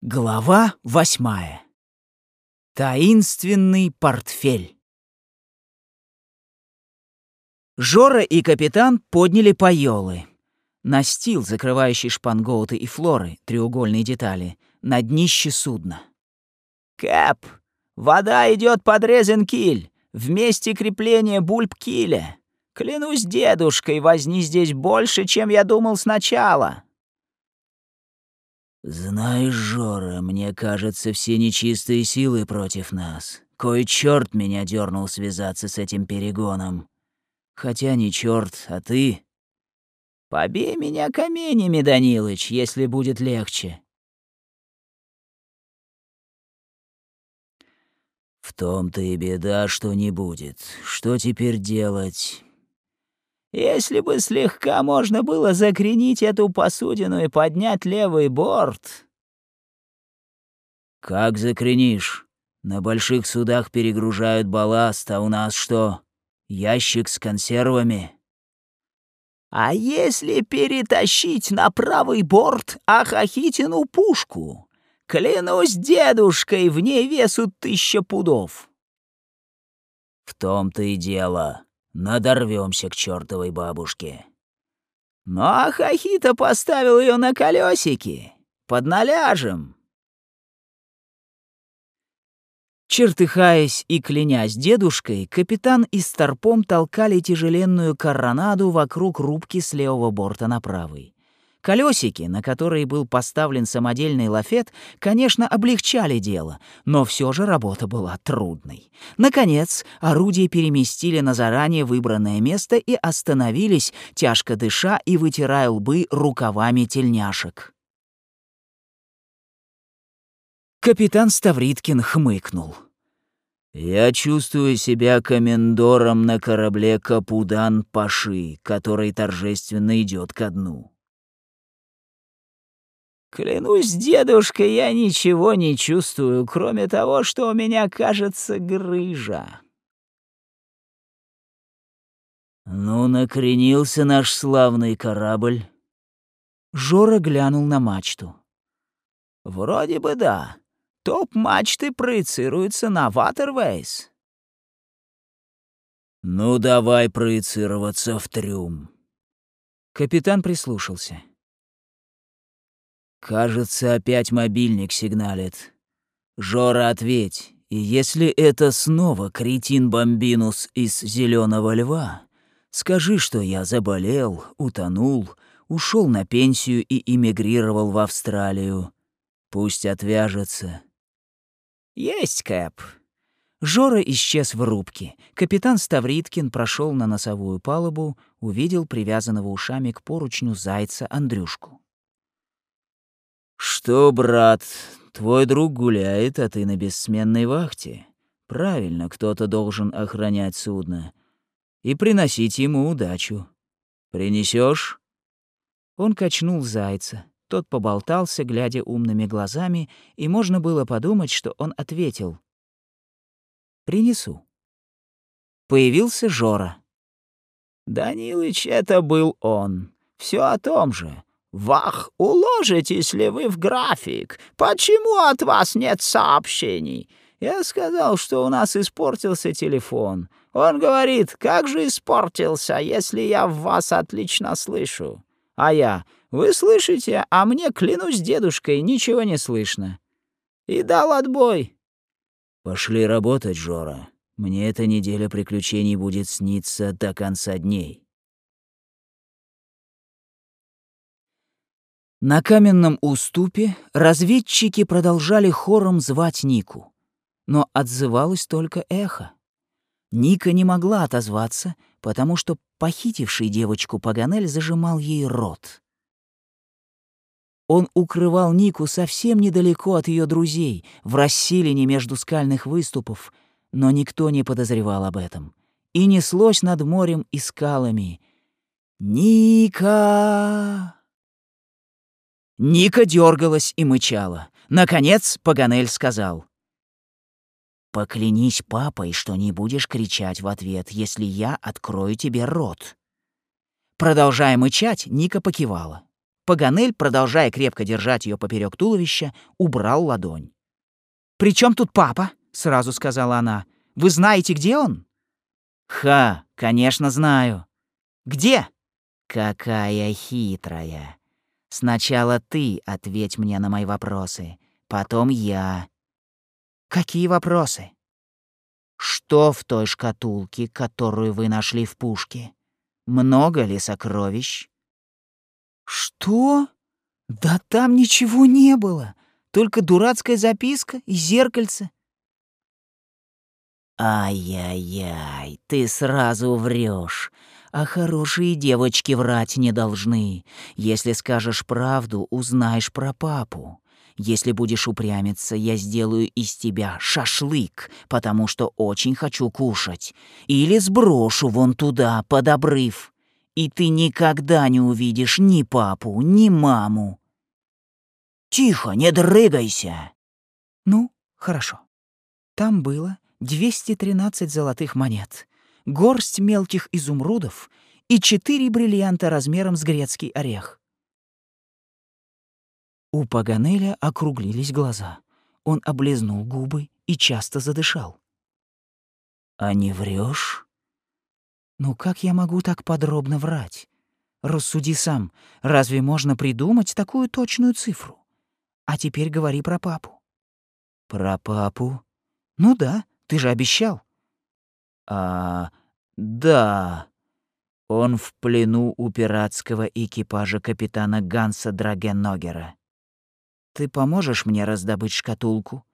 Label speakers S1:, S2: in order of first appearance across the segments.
S1: Глава восьмая. Таинственный портфель. Жора и капитан подняли поёлы. Настил, закрывающий шпангоуты и флоры, треугольные детали, на днище судна. «Кэп, вода идет под резен-киль, вместе крепления бульб-киля. Клянусь дедушкой, возни здесь больше, чем я думал сначала».
S2: «Знаешь, Жора, мне кажется, все нечистые силы против нас. Кой черт меня дернул связаться с этим перегоном. Хотя не черт, а ты...»
S1: «Побей меня каменями, Данилыч, если будет легче».
S2: «В том-то и беда, что не будет. Что теперь делать?»
S1: Если бы слегка можно было закренить эту посудину и поднять левый борт.
S2: Как закренишь? На больших судах перегружают балласт, а у нас что? Ящик с консервами?
S1: А если перетащить на правый борт Ахахитину пушку? Клянусь дедушкой, в ней весу тысяча пудов.
S2: В том-то и дело. Надорвемся к чертовой бабушке.
S1: Ну а Хахита поставил ее на колесики, под наляжем. Чертыхаясь и клянясь дедушкой, капитан и старпом толкали тяжеленную коронаду вокруг рубки с левого борта на правый. Колесики, на которые был поставлен самодельный лафет, конечно, облегчали дело, но все же работа была трудной. Наконец, орудие переместили на заранее выбранное место и остановились, тяжко дыша и вытирая лбы рукавами тельняшек. Капитан Ставриткин хмыкнул.
S2: «Я чувствую себя комендором на корабле Капудан-Паши, который торжественно идет ко дну.
S1: Клянусь дедушкой, я ничего не чувствую, кроме того, что у меня, кажется, грыжа.
S2: Ну, накренился наш славный корабль.
S1: Жора глянул на мачту. Вроде бы да. Топ мачты проецируется на Ватервейс.
S2: Ну, давай проецироваться в трюм.
S1: Капитан прислушался.
S2: Кажется, опять мобильник сигналит. Жора, ответь. И если это снова кретин Бомбинус из Зеленого Льва, скажи, что я заболел, утонул, ушел на пенсию и эмигрировал в Австралию. Пусть отвяжется.
S1: Есть, Кэп. Жора исчез в рубке. Капитан Ставриткин прошел на носовую палубу, увидел привязанного ушами к поручню зайца Андрюшку.
S2: «Что, брат, твой друг гуляет, а ты на бессменной вахте? Правильно, кто-то должен охранять судно и приносить ему удачу. Принесешь?
S1: Он качнул зайца. Тот поболтался, глядя умными глазами, и можно было подумать, что он ответил. «Принесу». Появился Жора. «Данилыч, это был он. Все о том же. «Вах, уложитесь ли вы в график? Почему от вас нет сообщений?» Я сказал, что у нас испортился телефон. Он говорит, как же испортился, если я вас отлично слышу. А я, вы слышите, а мне, клянусь дедушкой, ничего не слышно. И дал отбой.
S2: Пошли работать, Жора. Мне эта неделя приключений будет сниться до конца дней.
S1: На каменном уступе разведчики продолжали хором звать Нику, но отзывалось только эхо. Ника не могла отозваться, потому что похитивший девочку Паганель зажимал ей рот. Он укрывал Нику совсем недалеко от ее друзей, в расселине между скальных выступов, но никто не подозревал об этом. И неслось над морем и скалами. «Ника!» Ника дергалась и мычала. Наконец Паганель сказал. «Поклянись папой, что не будешь кричать в ответ, если я открою тебе рот». Продолжая мычать, Ника покивала. Паганель, продолжая крепко держать ее поперек туловища, убрал ладонь. «При чем тут папа?» — сразу сказала она. «Вы знаете, где он?» «Ха, конечно, знаю». «Где?» «Какая хитрая. Сначала ты ответь мне на мои вопросы, потом я». «Какие вопросы?» «Что в той шкатулке, которую вы нашли в пушке? Много ли сокровищ?» «Что? Да там ничего не было, только дурацкая записка и зеркальце». «Ай-яй-яй, ты сразу врешь. А хорошие девочки врать не должны. Если скажешь правду, узнаешь про папу. Если будешь упрямиться, я сделаю из тебя шашлык, потому что очень хочу кушать. Или сброшу вон туда, под обрыв. И ты никогда не увидишь ни папу, ни маму. Тихо, не дрыгайся. Ну, хорошо. Там было 213 золотых монет горсть мелких изумрудов и четыре бриллианта размером с грецкий орех. У Паганеля округлились глаза. Он облизнул губы и часто задышал. «А не врешь? Ну как я могу так подробно врать? Рассуди сам, разве можно придумать такую точную цифру? А теперь говори про папу». «Про папу?» «Ну да, ты же обещал». «А да, он в плену у пиратского экипажа капитана Ганса Драгенногера. Ты поможешь мне раздобыть шкатулку?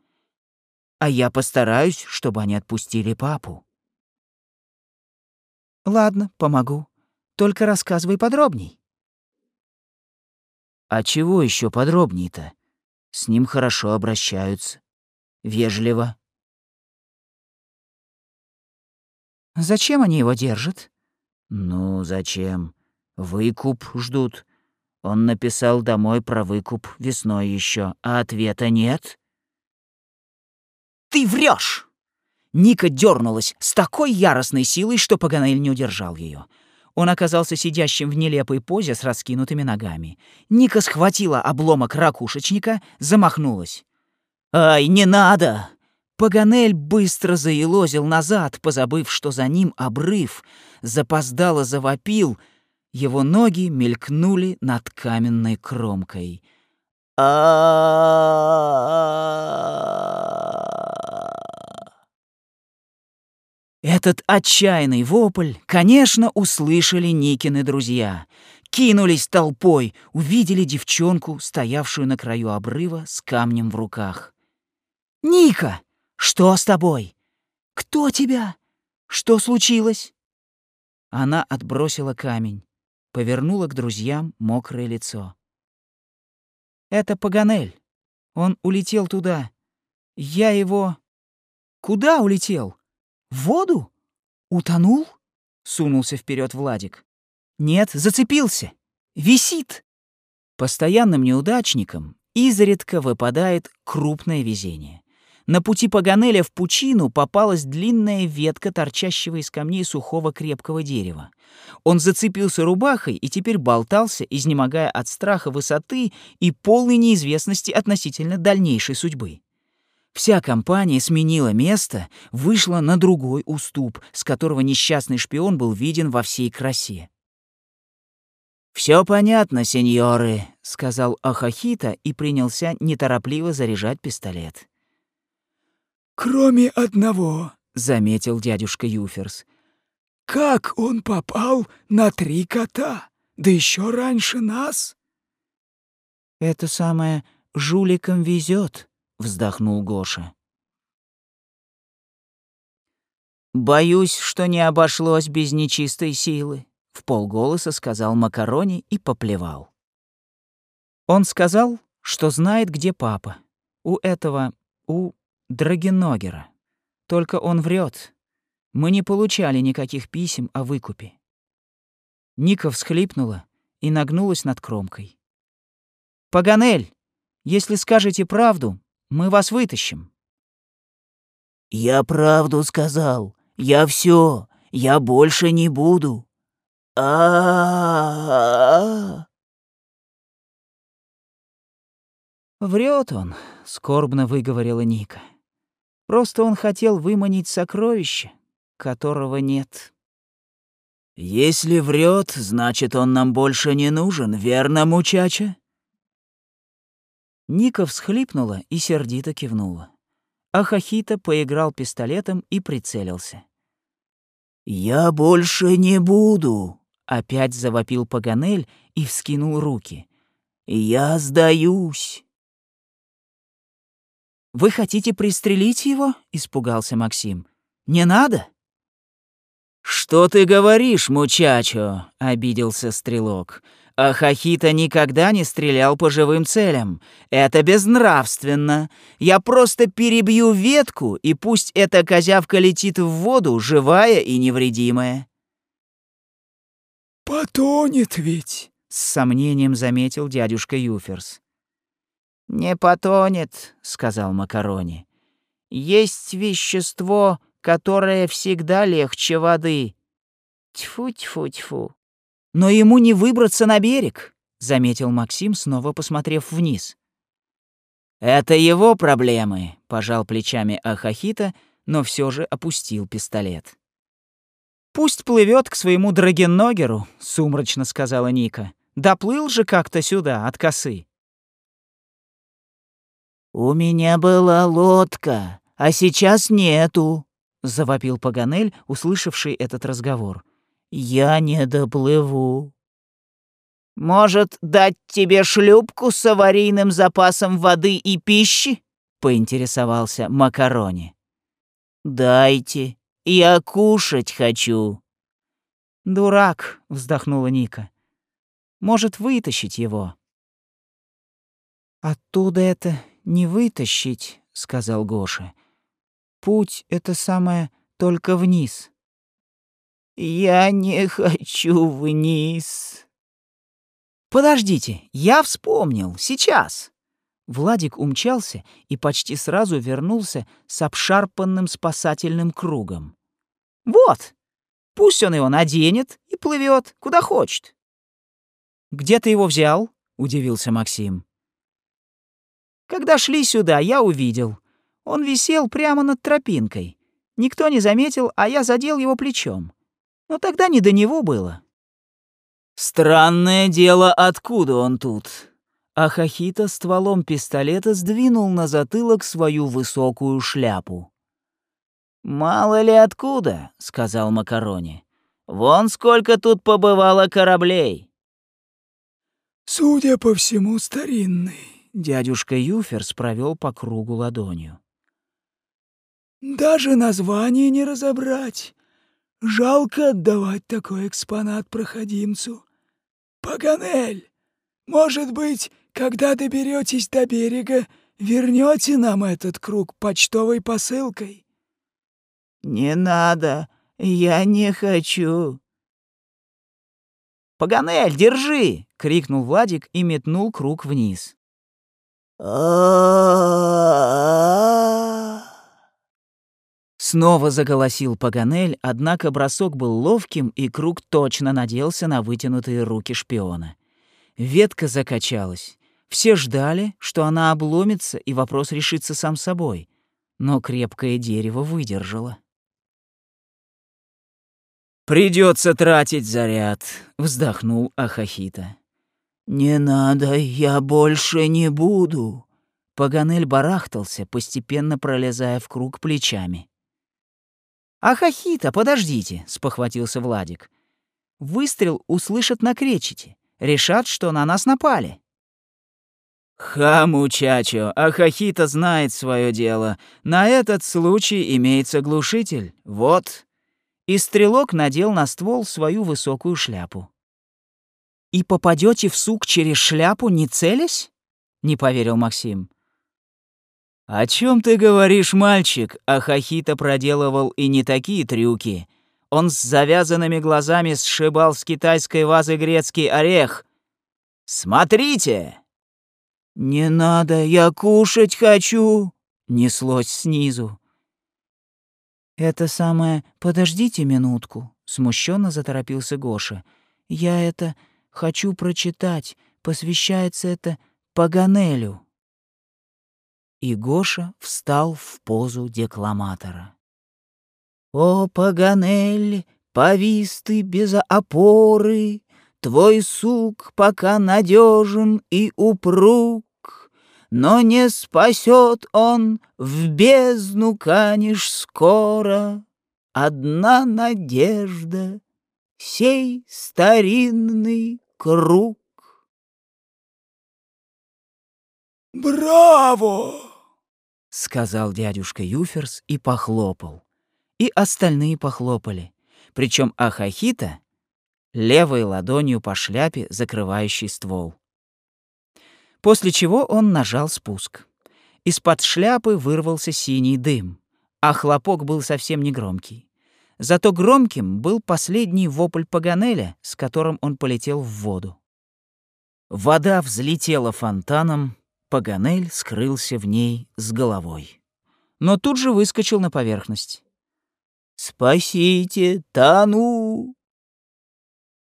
S1: А я постараюсь, чтобы они отпустили папу. Ладно, помогу. Только рассказывай подробней. А чего еще подробней-то? С ним хорошо обращаются. Вежливо. Зачем они его держат? Ну, зачем? Выкуп ждут. Он написал домой про выкуп весной еще, а ответа нет. Ты врешь! Ника дернулась с такой яростной силой, что Паганель не удержал ее. Он оказался сидящим в нелепой позе с раскинутыми ногами. Ника схватила обломок ракушечника, замахнулась. «Ай, не надо!» Паганель быстро заелозил назад, позабыв, что за ним обрыв, запоздало завопил, его ноги мелькнули над каменной кромкой. Этот отчаянный вопль, конечно, услышали Никины друзья. Кинулись толпой, увидели девчонку, стоявшую на краю обрыва с камнем в руках. «Ника!» Что с тобой? Кто тебя? Что случилось?» Она отбросила камень, повернула к друзьям мокрое лицо. «Это Паганель. Он улетел туда. Я его...» «Куда улетел? В воду? Утонул?» — сунулся вперед Владик. «Нет, зацепился. Висит». Постоянным неудачникам изредка выпадает крупное везение. На пути Паганеля в пучину попалась длинная ветка торчащего из камней сухого крепкого дерева. Он зацепился рубахой и теперь болтался, изнемогая от страха высоты и полной неизвестности относительно дальнейшей судьбы. Вся компания сменила место, вышла на другой уступ, с которого несчастный шпион был виден во всей красе. «Все понятно, сеньоры», — сказал Ахахита и принялся неторопливо заряжать пистолет.
S3: «Кроме одного», —
S1: заметил дядюшка Юферс.
S3: «Как он попал на три кота? Да еще раньше нас?»
S1: «Это самое жуликам везет», — вздохнул Гоша. «Боюсь, что не обошлось без нечистой силы», — в полголоса сказал Макарони и поплевал. Он сказал, что знает, где папа. У этого, у Драгеногера. Только он врет. Мы не получали никаких писем о выкупе. Ника всхлипнула и нагнулась над кромкой. «Паганель, если скажете правду, мы вас вытащим».
S2: «Я правду сказал. Я все. Я больше не буду. а.
S1: Врет он, скорбно выговорила Ника. Просто он хотел выманить сокровище, которого нет.
S2: Если врет, значит, он нам больше не нужен, верно, мучача?
S1: Ника всхлипнула и сердито кивнула. А Хахита поиграл пистолетом и прицелился.
S2: «Я больше не буду!»
S1: — опять завопил Паганель и вскинул руки.
S2: «Я сдаюсь!»
S1: «Вы хотите пристрелить его?» — испугался Максим. «Не надо?»
S2: «Что ты говоришь, мучачо?» — обиделся Стрелок. «А Хахита никогда не стрелял по живым целям. Это безнравственно. Я просто перебью ветку, и пусть эта козявка летит в воду, живая и невредимая».
S3: «Потонет ведь», —
S1: с сомнением заметил дядюшка Юферс.
S4: «Не потонет», — сказал Макарони. «Есть вещество, которое всегда легче воды. Тьфу-тьфу-тьфу».
S1: «Но ему не выбраться на берег», — заметил Максим, снова посмотрев вниз.
S2: «Это его проблемы», — пожал плечами Ахахита, но все же опустил пистолет.
S1: «Пусть плывет к своему драгенногеру», — сумрачно сказала Ника. «Доплыл же как-то сюда, от косы».
S4: «У меня была лодка, а сейчас нету», — завопил Паганель, услышавший этот разговор. «Я не доплыву». «Может, дать тебе шлюпку с аварийным запасом воды и пищи?» — поинтересовался Макарони. «Дайте, я кушать хочу».
S1: «Дурак», — вздохнула Ника. «Может, вытащить его?» «Оттуда это не вытащить», — сказал Гоша. «Путь — это самое только вниз».
S4: «Я не хочу вниз».
S1: «Подождите, я вспомнил, сейчас». Владик умчался и почти сразу вернулся с обшарпанным спасательным кругом. «Вот, пусть он его наденет и плывет, куда хочет». «Где ты его взял?» — удивился Максим. Когда шли сюда, я увидел. Он висел прямо над тропинкой. Никто не заметил, а я задел его плечом. Но тогда не до него было.
S2: «Странное дело, откуда он тут?» Ахахита стволом пистолета сдвинул на затылок свою высокую шляпу.
S4: «Мало ли откуда», — сказал Макарони. «Вон сколько тут побывало кораблей».
S3: «Судя по всему, старинный»,
S1: Дядюшка Юферс провел по кругу ладонью.
S3: «Даже название не разобрать. Жалко отдавать такой экспонат проходимцу. Паганель, может быть, когда доберетесь до берега, вернете нам этот круг почтовой посылкой?»
S4: «Не надо, я не хочу».
S1: «Паганель, держи!» — крикнул Владик и метнул круг вниз. Снова заголосил Паганель, однако бросок был ловким, и круг точно наделся на вытянутые руки шпиона. Ветка закачалась. Все ждали, что она обломится, и вопрос решится сам собой. Но крепкое дерево выдержало.
S2: Придется тратить заряд», — вздохнул Ахахита.
S4: «Не надо, я больше не буду».
S1: Паганель барахтался, постепенно пролезая в круг плечами. «Ахахита, подождите!» — спохватился Владик. «Выстрел услышат на кречете. Решат, что на нас напали».
S2: «Ха, мучачо, Ахахита знает свое дело. На этот случай имеется глушитель. Вот».
S1: И стрелок надел на ствол свою высокую шляпу. «И попадете в сук через шляпу, не целясь?» — не поверил Максим.
S2: «О чем ты говоришь, мальчик?» А Хахита проделывал и не такие трюки. Он с завязанными глазами сшибал с китайской вазы грецкий орех. «Смотрите!»
S4: «Не надо, я кушать хочу!»
S1: — неслось снизу. «Это самое... Подождите минутку», — смущенно заторопился Гоша. «Я это... Хочу прочитать. Посвящается это Паганелю». и Гоша встал в позу декламатора. «О, Паганель, повис ты без опоры, Твой сук пока надежен и упруг, Но не спасет он, в бездну канешь скоро. Одна надежда — сей старинный круг.
S3: «Браво!»
S1: — сказал дядюшка Юферс и похлопал. И остальные похлопали. Причем Ахахита левой ладонью по шляпе, закрывающей ствол. После чего он нажал спуск. Из-под шляпы вырвался синий дым, а хлопок был совсем не громкий. Зато громким был последний вопль Паганеля, с которым он полетел в воду. Вода взлетела фонтаном, Паганель скрылся в ней с головой. Но тут же выскочил на поверхность. «Спасите, тону!»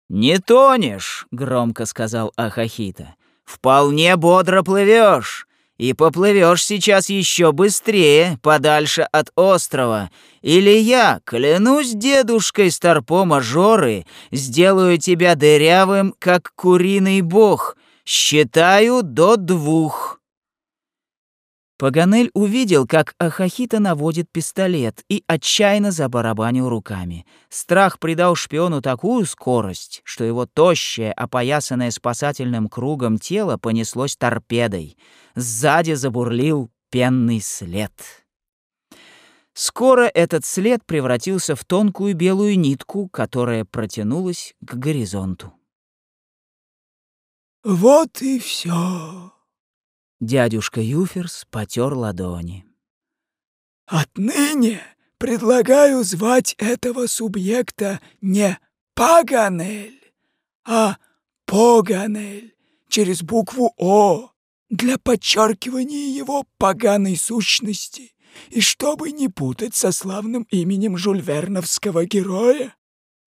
S1: «Не тонешь», — громко сказал Ахахита. «Вполне бодро плывешь, и поплывешь сейчас еще быстрее, подальше от острова. Или я, клянусь дедушкой Старпома Жоры, сделаю тебя дырявым, как куриный бог. Считаю до двух». Паганель увидел, как Ахахита наводит пистолет и отчаянно забарабанил руками. Страх придал шпиону такую скорость, что его тощее, опоясанное спасательным кругом тело понеслось торпедой. Сзади забурлил пенный след. Скоро этот след превратился в тонкую белую нитку, которая протянулась к горизонту.
S3: «Вот и все»,
S1: Дядюшка Юферс потер ладони.
S3: «Отныне предлагаю звать этого субъекта не Паганель, а Поганель через букву «О» для подчеркивания его поганой сущности и чтобы не путать со славным именем жульверновского героя».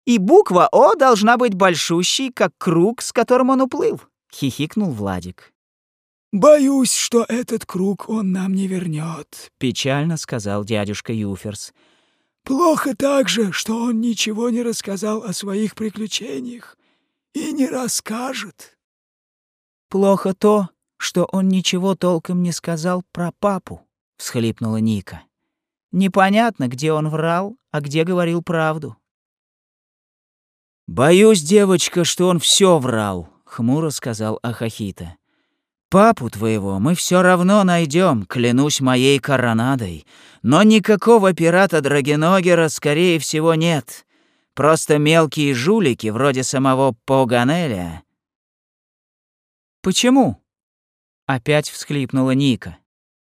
S1: «И буква «О» должна быть большущей, как круг, с которым он уплыл», — хихикнул Владик.
S3: «Боюсь, что этот круг он нам не вернет», —
S1: печально сказал дядюшка Юферс.
S3: «Плохо также, что он ничего не рассказал о своих приключениях и не расскажет».
S1: «Плохо то, что он ничего толком не сказал про папу», — всхлипнула Ника. «Непонятно, где он врал, а где говорил правду». «Боюсь, девочка, что он все врал», — хмуро сказал Ахахита. Папу твоего мы все равно найдем, клянусь моей коронадой. Но никакого пирата Драгеногера, скорее всего, нет. Просто мелкие жулики, вроде самого Поганеля. «Почему?» — опять всхлипнула Ника.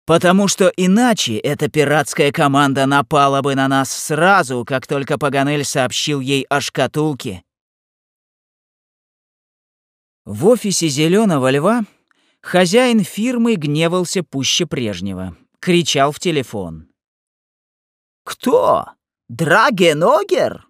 S1: «Потому что иначе эта пиратская команда напала бы на нас сразу, как только Паганель сообщил ей о шкатулке». В офисе Зеленого льва Хозяин фирмы гневался пуще прежнего. Кричал в телефон. «Кто? Драгеногер?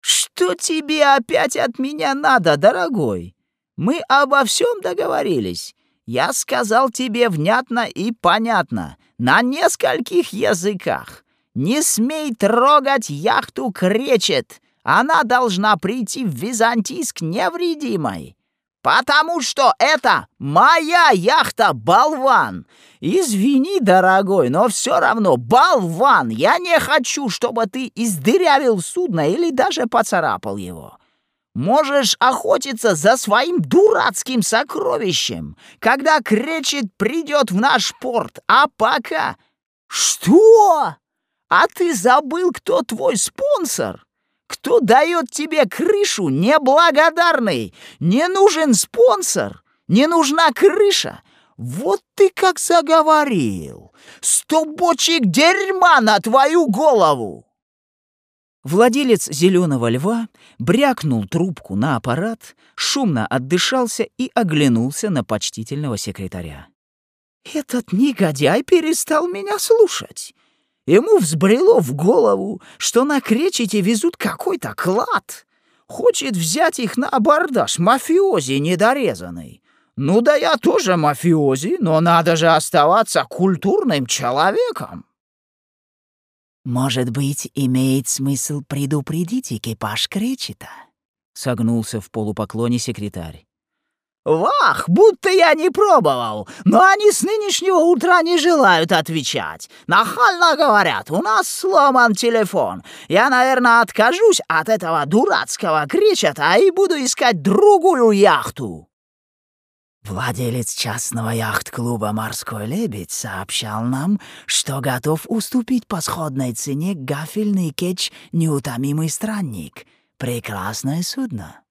S1: Что тебе опять от меня надо, дорогой? Мы обо всем договорились. Я сказал тебе внятно и понятно, на нескольких языках. Не смей трогать яхту Кречет. Она должна прийти в Византийск невредимой. «Потому что это моя яхта, болван! Извини, дорогой, но все равно, болван! Я не хочу, чтобы ты издырявил судно или даже поцарапал его. Можешь охотиться за своим дурацким сокровищем, когда Кречет придет в наш порт, а пока...» «Что? А ты забыл, кто твой спонсор?» Кто дает тебе крышу, неблагодарный? Не нужен спонсор, не нужна крыша. Вот ты как заговорил. Сто бочек дерьма на твою голову!» Владелец «Зеленого льва» брякнул трубку на аппарат, шумно отдышался и оглянулся на почтительного секретаря. «Этот негодяй перестал меня слушать. Ему взбрело в голову, что на кречете везут какой-то клад. Хочет взять их на абордаж, мафиози недорезанный.
S4: Ну да я тоже мафиози, но надо же оставаться культурным человеком.
S1: Может быть, имеет смысл предупредить экипаж Кречета? Согнулся в полупоклоне секретарь.
S4: Вах, будто я не пробовал, но они с нынешнего утра не желают отвечать. Нахально говорят, у нас сломан телефон. Я, наверное, откажусь от этого дурацкого кричата и буду искать другую яхту.
S1: Владелец частного яхт-клуба «Морской лебедь» сообщал нам, что готов уступить по сходной цене гафельный кетч «Неутомимый странник». Прекрасное судно.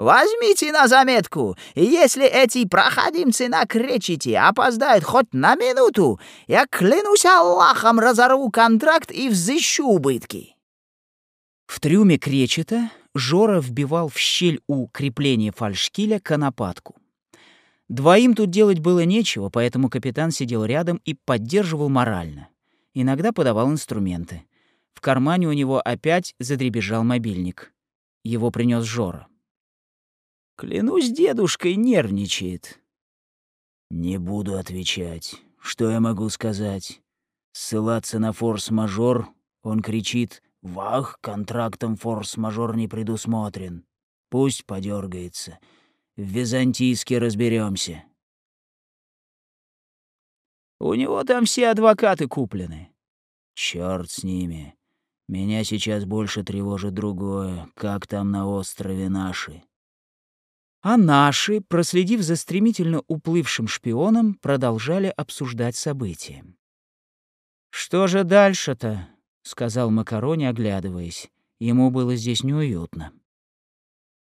S4: Возьмите на заметку, если эти проходимцы на кречете опоздают хоть на минуту, я клянусь Аллахом разорву контракт и взыщу убытки.
S1: В трюме кречета Жора вбивал в щель у крепления фальшкиля конопатку. Двоим тут делать было нечего, поэтому капитан сидел рядом и поддерживал морально. Иногда подавал инструменты. В кармане у него опять задребежал мобильник. Его принес Жора.
S2: Клянусь, дедушкой нервничает. Не буду отвечать. Что я могу сказать? Ссылаться на форс-мажор, он кричит «Вах, контрактом форс-мажор не предусмотрен. Пусть подергается. В византийске разберемся.
S1: У него там все адвокаты куплены.
S2: Черт с ними. Меня сейчас больше тревожит другое. Как там на острове наши?
S1: А наши, проследив за стремительно уплывшим шпионом, продолжали обсуждать события. «Что же дальше-то?» — сказал Макарони, оглядываясь. Ему было здесь неуютно.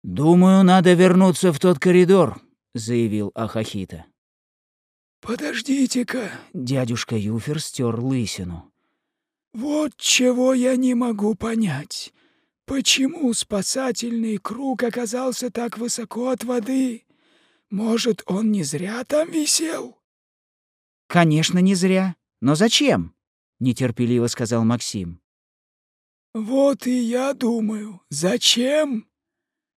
S2: «Думаю, надо вернуться в тот коридор», — заявил Ахахита.
S3: «Подождите-ка», —
S1: дядюшка Юфер стер лысину.
S3: «Вот чего я не могу понять. Почему спасательный круг оказался так высоко от воды? Может, он не зря там висел?
S1: Конечно, не зря. Но зачем? нетерпеливо сказал Максим.
S3: Вот и я думаю, зачем?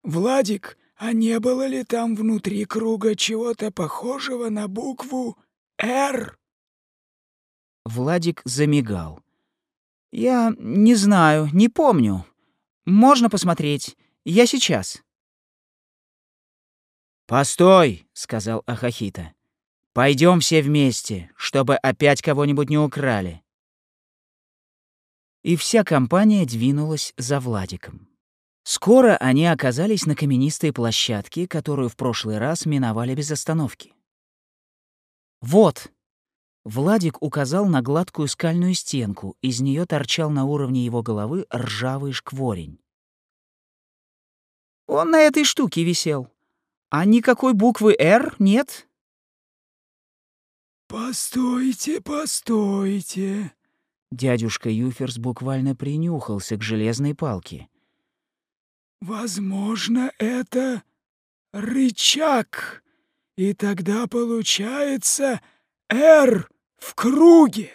S3: Владик, а не было ли там внутри круга чего-то похожего на букву «Р»?
S1: Владик замигал. «Я не знаю, не помню. Можно посмотреть. Я сейчас». «Постой», — сказал Ахахита. Пойдем все вместе, чтобы опять кого-нибудь не украли». И вся компания двинулась за Владиком. Скоро они оказались на каменистой площадке, которую в прошлый раз миновали без остановки. «Вот!» Владик указал на гладкую скальную стенку, из нее торчал на уровне его головы ржавый шкворень. «Он на этой штуке висел. А никакой буквы «Р» нет?»
S3: «Постойте, постойте!»
S1: Дядюшка Юферс буквально принюхался к железной палке.
S3: «Возможно, это рычаг, и тогда получается «Р» в круге.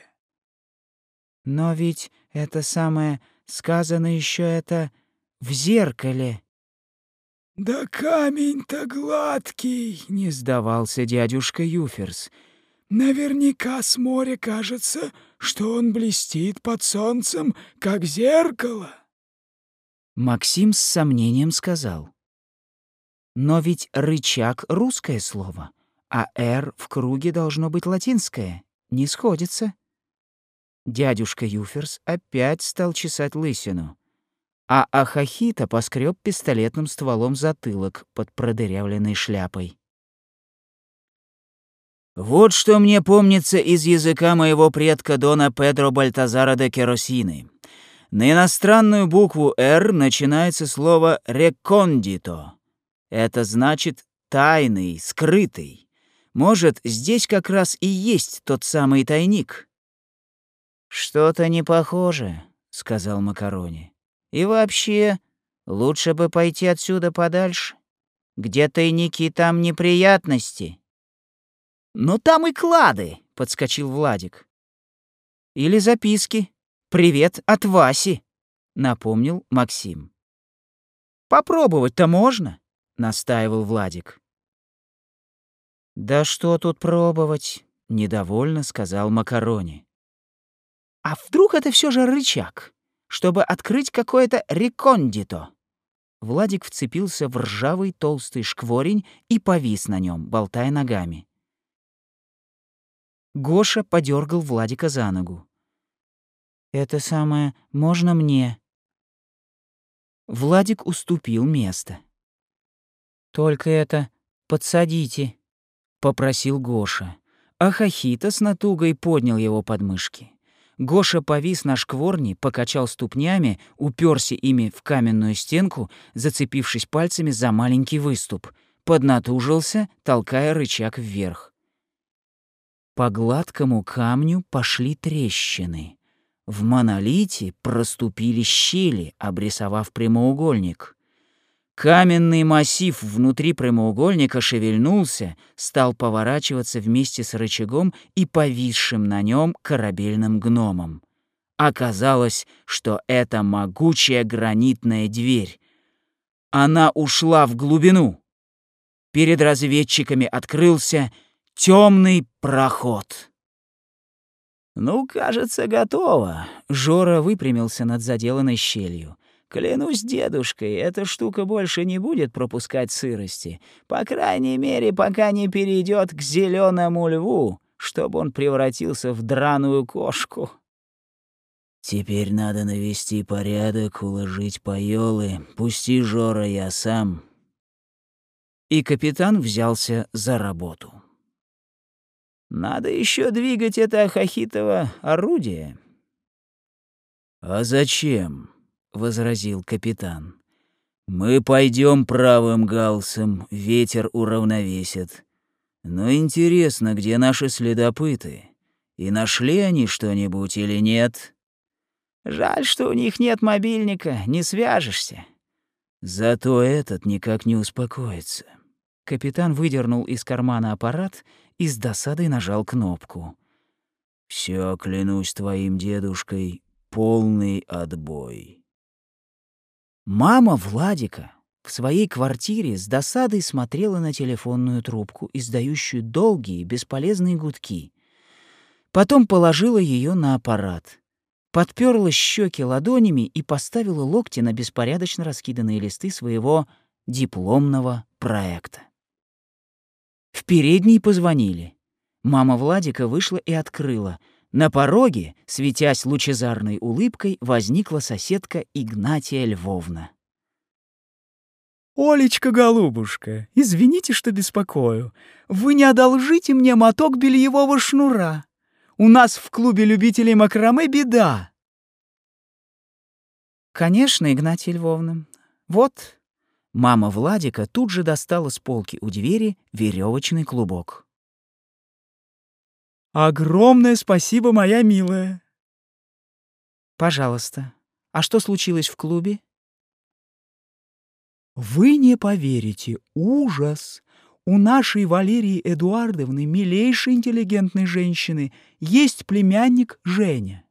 S1: Но ведь это самое сказано еще это в зеркале.
S3: Да камень-то гладкий, не сдавался дядюшка Юферс. Наверняка с моря кажется, что он блестит под солнцем, как зеркало.
S1: Максим с сомнением сказал. Но ведь рычаг — русское слово, а «р» в круге должно быть латинское не сходится. Дядюшка Юферс опять стал чесать лысину, а Ахахита поскреб пистолетным стволом затылок под продырявленной шляпой.
S2: «Вот что мне помнится из языка моего предка Дона Педро Бальтазара де Керосины. На иностранную букву «Р» начинается слово «рекондито». Это значит «тайный», «скрытый». Может, здесь как раз и есть тот самый тайник?»
S4: «Что-то не похоже», — сказал Макарони. «И вообще, лучше бы пойти отсюда подальше. Где тайники, там неприятности».
S1: «Но там и клады», — подскочил Владик. «Или записки. Привет от Васи», — напомнил Максим. «Попробовать-то можно», — настаивал Владик. «Да что тут пробовать?» — недовольно сказал Макарони. «А вдруг это все же рычаг, чтобы открыть какое-то рекондито?» Владик вцепился в ржавый толстый шкворень и повис на нем, болтая ногами. Гоша подергал Владика за ногу. «Это самое можно мне?» Владик уступил место. «Только это подсадите», — попросил Гоша. А Хахита с натугой поднял его подмышки. Гоша повис на шкворне, покачал ступнями, уперся ими в каменную стенку, зацепившись пальцами за маленький выступ, поднатужился, толкая рычаг вверх. По гладкому камню пошли трещины. В монолите проступили щели, обрисовав прямоугольник. Каменный массив внутри прямоугольника шевельнулся, стал поворачиваться вместе с рычагом и повисшим на нем корабельным гномом. Оказалось, что это могучая гранитная дверь. Она ушла в глубину. Перед разведчиками открылся темный проход. «Ну, кажется, готово», — Жора выпрямился над заделанной щелью. Клянусь дедушкой, эта штука больше не будет пропускать сырости. По крайней мере, пока не перейдет к зеленому льву, чтобы он превратился в драную кошку.
S2: Теперь надо навести порядок, уложить поёлы. Пусти, Жора, я сам.
S1: И капитан взялся за работу. Надо еще двигать это Хахитово орудие.
S2: А зачем? — возразил капитан. «Мы пойдем правым галсом, ветер уравновесит. Но интересно, где наши следопыты? И нашли они что-нибудь или нет?»
S1: «Жаль, что у них нет мобильника, не свяжешься».
S2: Зато этот никак не успокоится.
S1: Капитан выдернул из кармана аппарат и с досадой нажал кнопку.
S2: Все, клянусь твоим дедушкой, полный отбой.
S1: Мама Владика в своей квартире с досадой смотрела на телефонную трубку, издающую долгие, бесполезные гудки. Потом положила ее на аппарат, подперла щеки ладонями и поставила локти на беспорядочно раскиданные листы своего дипломного проекта. В передней позвонили. Мама Владика вышла и открыла — на пороге, светясь лучезарной улыбкой, возникла соседка Игнатия Львовна.
S3: «Олечка, голубушка, извините, что беспокою. Вы не одолжите мне моток бельевого шнура. У нас в клубе любителей макраме беда».
S1: «Конечно, Игнатия Львовна. Вот». Мама Владика тут же достала с полки у двери веревочный клубок.
S3: Огромное спасибо, моя милая.
S1: Пожалуйста. А что случилось в клубе?
S3: Вы не поверите, ужас. У нашей Валерии Эдуардовны, милейшей интеллигентной женщины, есть племянник Женя.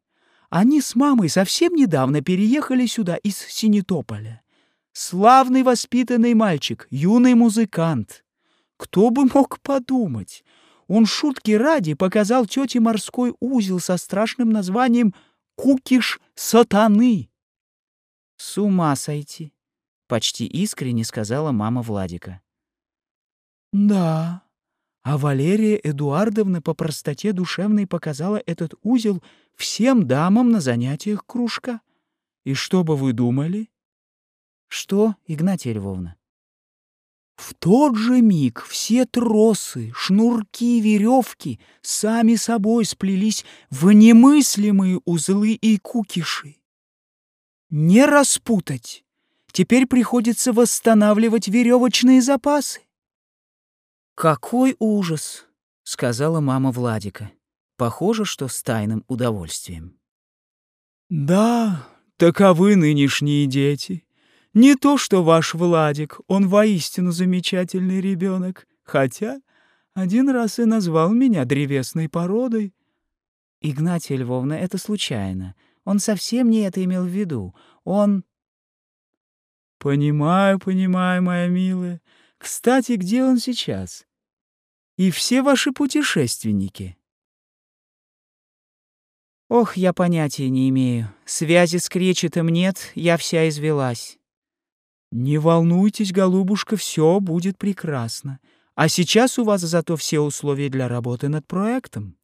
S3: Они с мамой совсем недавно переехали сюда из Синетополя. Славный воспитанный мальчик, юный музыкант. Кто бы мог подумать? Он шутки ради показал тете морской узел со страшным названием «Кукиш сатаны».
S1: «С ума сойти!» — почти искренне сказала мама Владика.
S3: «Да, а Валерия Эдуардовна по простоте душевной показала этот узел всем дамам на занятиях кружка. И что бы вы думали?»
S1: «Что, Игнатия Львовна?»
S3: В тот же миг все тросы, шнурки, веревки сами собой сплелись в немыслимые узлы и кукиши. Не распутать. Теперь приходится восстанавливать веревочные запасы.
S1: «Какой ужас!» — сказала мама Владика. Похоже, что с тайным удовольствием.
S3: «Да, таковы нынешние дети», не то что ваш Владик, он воистину замечательный ребенок, хотя один раз и назвал меня древесной породой.
S1: Игнатия Львовна, это случайно. Он совсем не это имел в виду. Он...
S3: Понимаю, понимаю, моя милая. Кстати, где он сейчас?
S1: И все ваши путешественники. Ох, я понятия не имею. Связи с кречетом нет, я вся извелась. Не волнуйтесь, голубушка, все будет прекрасно. А сейчас у вас зато все условия для работы над проектом.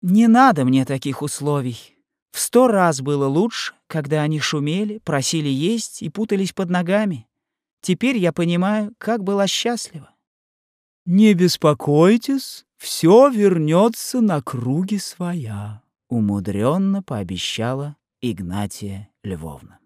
S1: Не надо мне таких условий. В сто раз было лучше, когда они шумели, просили есть и путались под ногами. Теперь я понимаю, как была счастлива. Не беспокойтесь, все вернется на круги своя, умудренно пообещала Игнатия Львовна.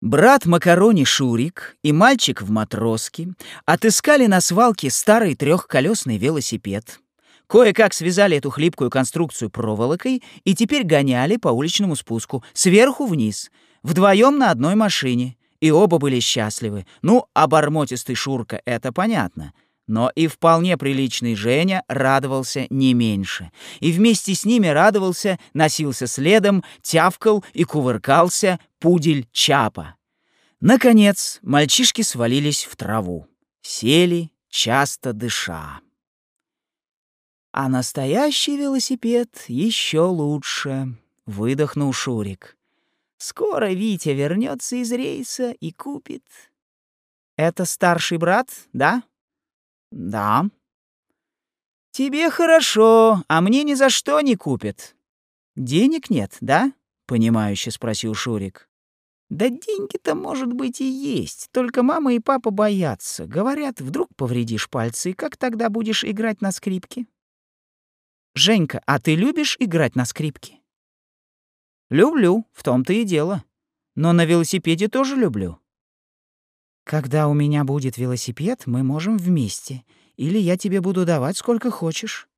S1: Брат Макарони Шурик и мальчик в матроске отыскали на свалке старый трехколесный велосипед, кое-как связали эту хлипкую конструкцию проволокой и теперь гоняли по уличному спуску, сверху вниз, вдвоем на одной машине. И оба были счастливы. Ну, обормотистый Шурка — это понятно — но и вполне приличный Женя радовался не меньше. И вместе с ними радовался, носился следом, тявкал и кувыркался пудель Чапа. Наконец, мальчишки свалились в траву. Сели, часто дыша. А настоящий велосипед еще лучше, выдохнул Шурик. Скоро Витя вернется из рейса и купит. Это старший брат, да? «Да». «Тебе хорошо, а мне ни за что не купят». «Денег нет, да?» — понимающе спросил Шурик. «Да деньги-то, может быть, и есть, только мама и папа боятся. Говорят, вдруг повредишь пальцы, и как тогда будешь играть на скрипке?» «Женька, а ты любишь играть на скрипке?» «Люблю, в том-то и дело. Но на велосипеде тоже люблю. Когда у меня будет велосипед, мы можем вместе. Или я тебе буду давать сколько хочешь.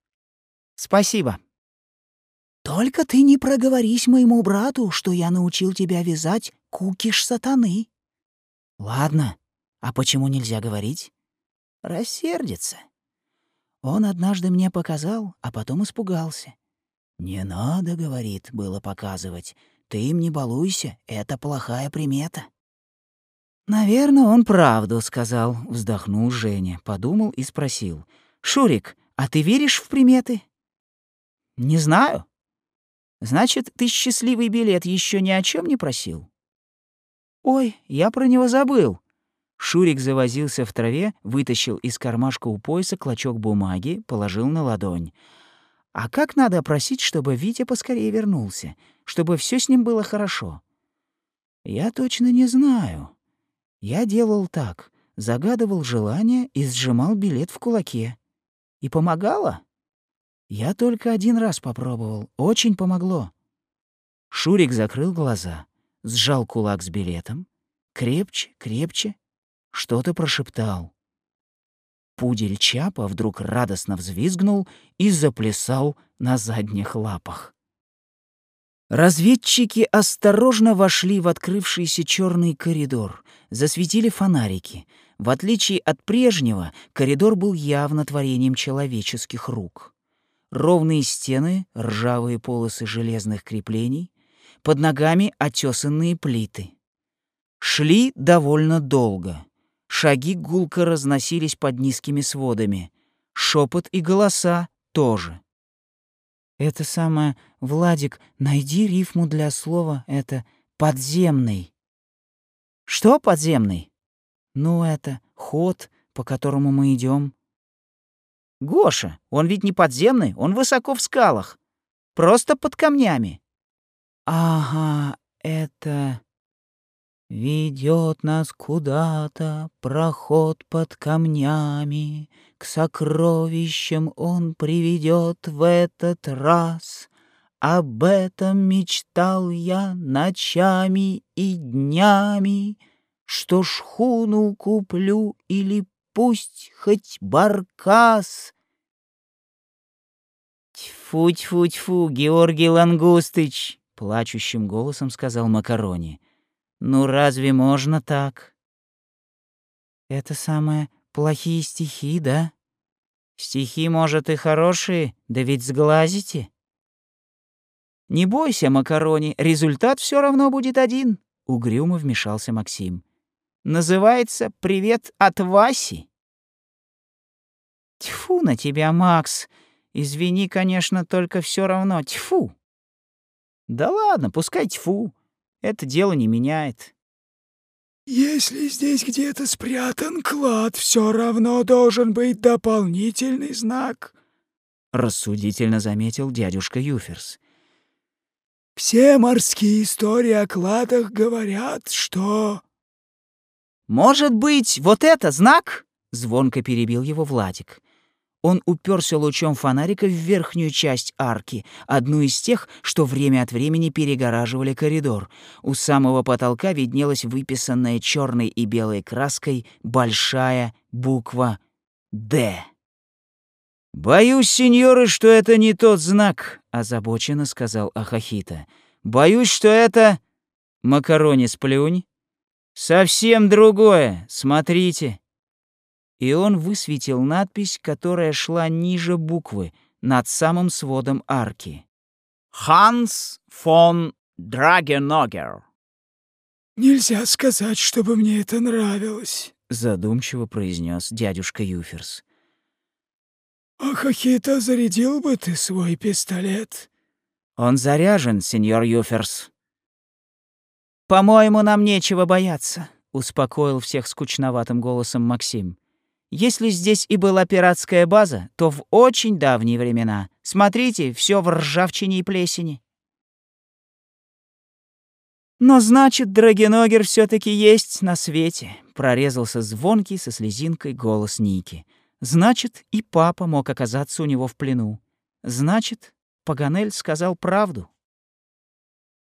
S1: Спасибо. Только ты не проговорись моему брату, что я научил тебя вязать кукиш сатаны. Ладно. А почему нельзя говорить? Рассердится. Он однажды мне показал, а потом испугался. «Не надо, — говорит, — было показывать. Ты им не балуйся, это плохая примета». «Наверное, он правду сказал», — вздохнул Женя, подумал и спросил. «Шурик, а ты веришь в приметы?» «Не знаю». «Значит, ты счастливый билет еще ни о чем не просил?» «Ой, я про него забыл». Шурик завозился в траве, вытащил из кармашка у пояса клочок бумаги, положил на ладонь. «А как надо просить, чтобы Витя поскорее вернулся, чтобы все с ним было хорошо?» «Я точно не знаю», я делал так, загадывал желание и сжимал билет в кулаке. И помогало? Я только один раз попробовал, очень помогло. Шурик закрыл глаза, сжал кулак с билетом, крепче, крепче, что-то прошептал. Пудель Чапа вдруг радостно взвизгнул и заплясал на задних лапах. Разведчики осторожно вошли в открывшийся черный коридор, засветили фонарики. В отличие от прежнего, коридор был явно творением человеческих рук. Ровные стены, ржавые полосы железных креплений, под ногами отесанные плиты. Шли довольно долго. Шаги гулко разносились под низкими сводами. Шепот и голоса тоже. Это самое, Владик, найди рифму для слова это подземный. Что подземный? Ну это ход, по которому мы идем. Гоша, он ведь не подземный, он высоко в скалах. Просто под камнями. Ага, это Ведет нас куда-то проход под камнями, К сокровищам он приведет в этот раз. Об этом мечтал я ночами и днями, Что шхуну куплю или пусть хоть баркас. «Тьфу-тьфу-тьфу, Георгий Лангустыч!» — плачущим голосом сказал Макарони — ну разве можно так? Это самое плохие стихи, да? Стихи, может, и хорошие, да ведь сглазите. Не бойся, Макарони, результат все равно будет один, угрюмо вмешался Максим. Называется «Привет от Васи». Тьфу на тебя, Макс. Извини, конечно, только все равно. Тьфу. Да ладно, пускай тьфу. Это дело не меняет.
S3: Если здесь где-то спрятан клад, все равно должен быть дополнительный знак,
S5: рассудительно заметил дядюшка Юферс.
S3: Все морские истории о кладах говорят, что
S1: Может быть, вот это знак? звонко перебил его Владик. Он уперся лучом фонарика в верхнюю часть арки, одну из тех, что время от времени перегораживали коридор. У самого потолка виднелась выписанная черной и белой краской большая буква «Д».
S5: «Боюсь, сеньоры, что это не тот знак», — озабоченно сказал Ахахита. «Боюсь, что это...» «Макарони сплюнь». «Совсем другое, смотрите» и он высветил надпись, которая шла ниже буквы, над самым сводом арки.
S1: «Ханс фон Драгеногер».
S3: «Нельзя сказать, чтобы мне это нравилось», —
S5: задумчиво произнес дядюшка Юферс.
S3: «Ах, Ахита, зарядил бы ты свой пистолет?»
S5: «Он заряжен, сеньор Юферс».
S1: «По-моему, нам нечего бояться», — успокоил всех скучноватым голосом Максим. Если здесь и была пиратская база, то в очень давние времена. Смотрите, все в ржавчине и плесени. Но значит, Драгеногер все таки есть на свете, прорезался звонкий со слезинкой голос Ники. Значит, и папа мог оказаться у него в плену. Значит, Паганель сказал правду.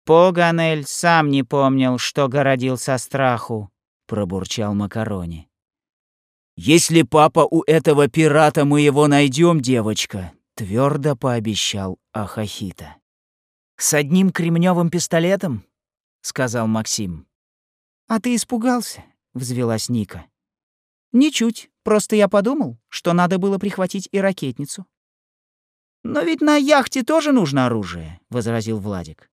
S1: Паганель сам не помнил, что городил со страху, пробурчал Макарони.
S6: «Если папа у этого пирата, мы его найдем, девочка», — твердо пообещал Ахахита.
S1: «С одним кремневым пистолетом?» — сказал Максим. «А ты испугался?» — взвелась Ника. «Ничуть. Просто я подумал, что надо было прихватить и ракетницу». «Но ведь на яхте тоже нужно оружие», — возразил Владик.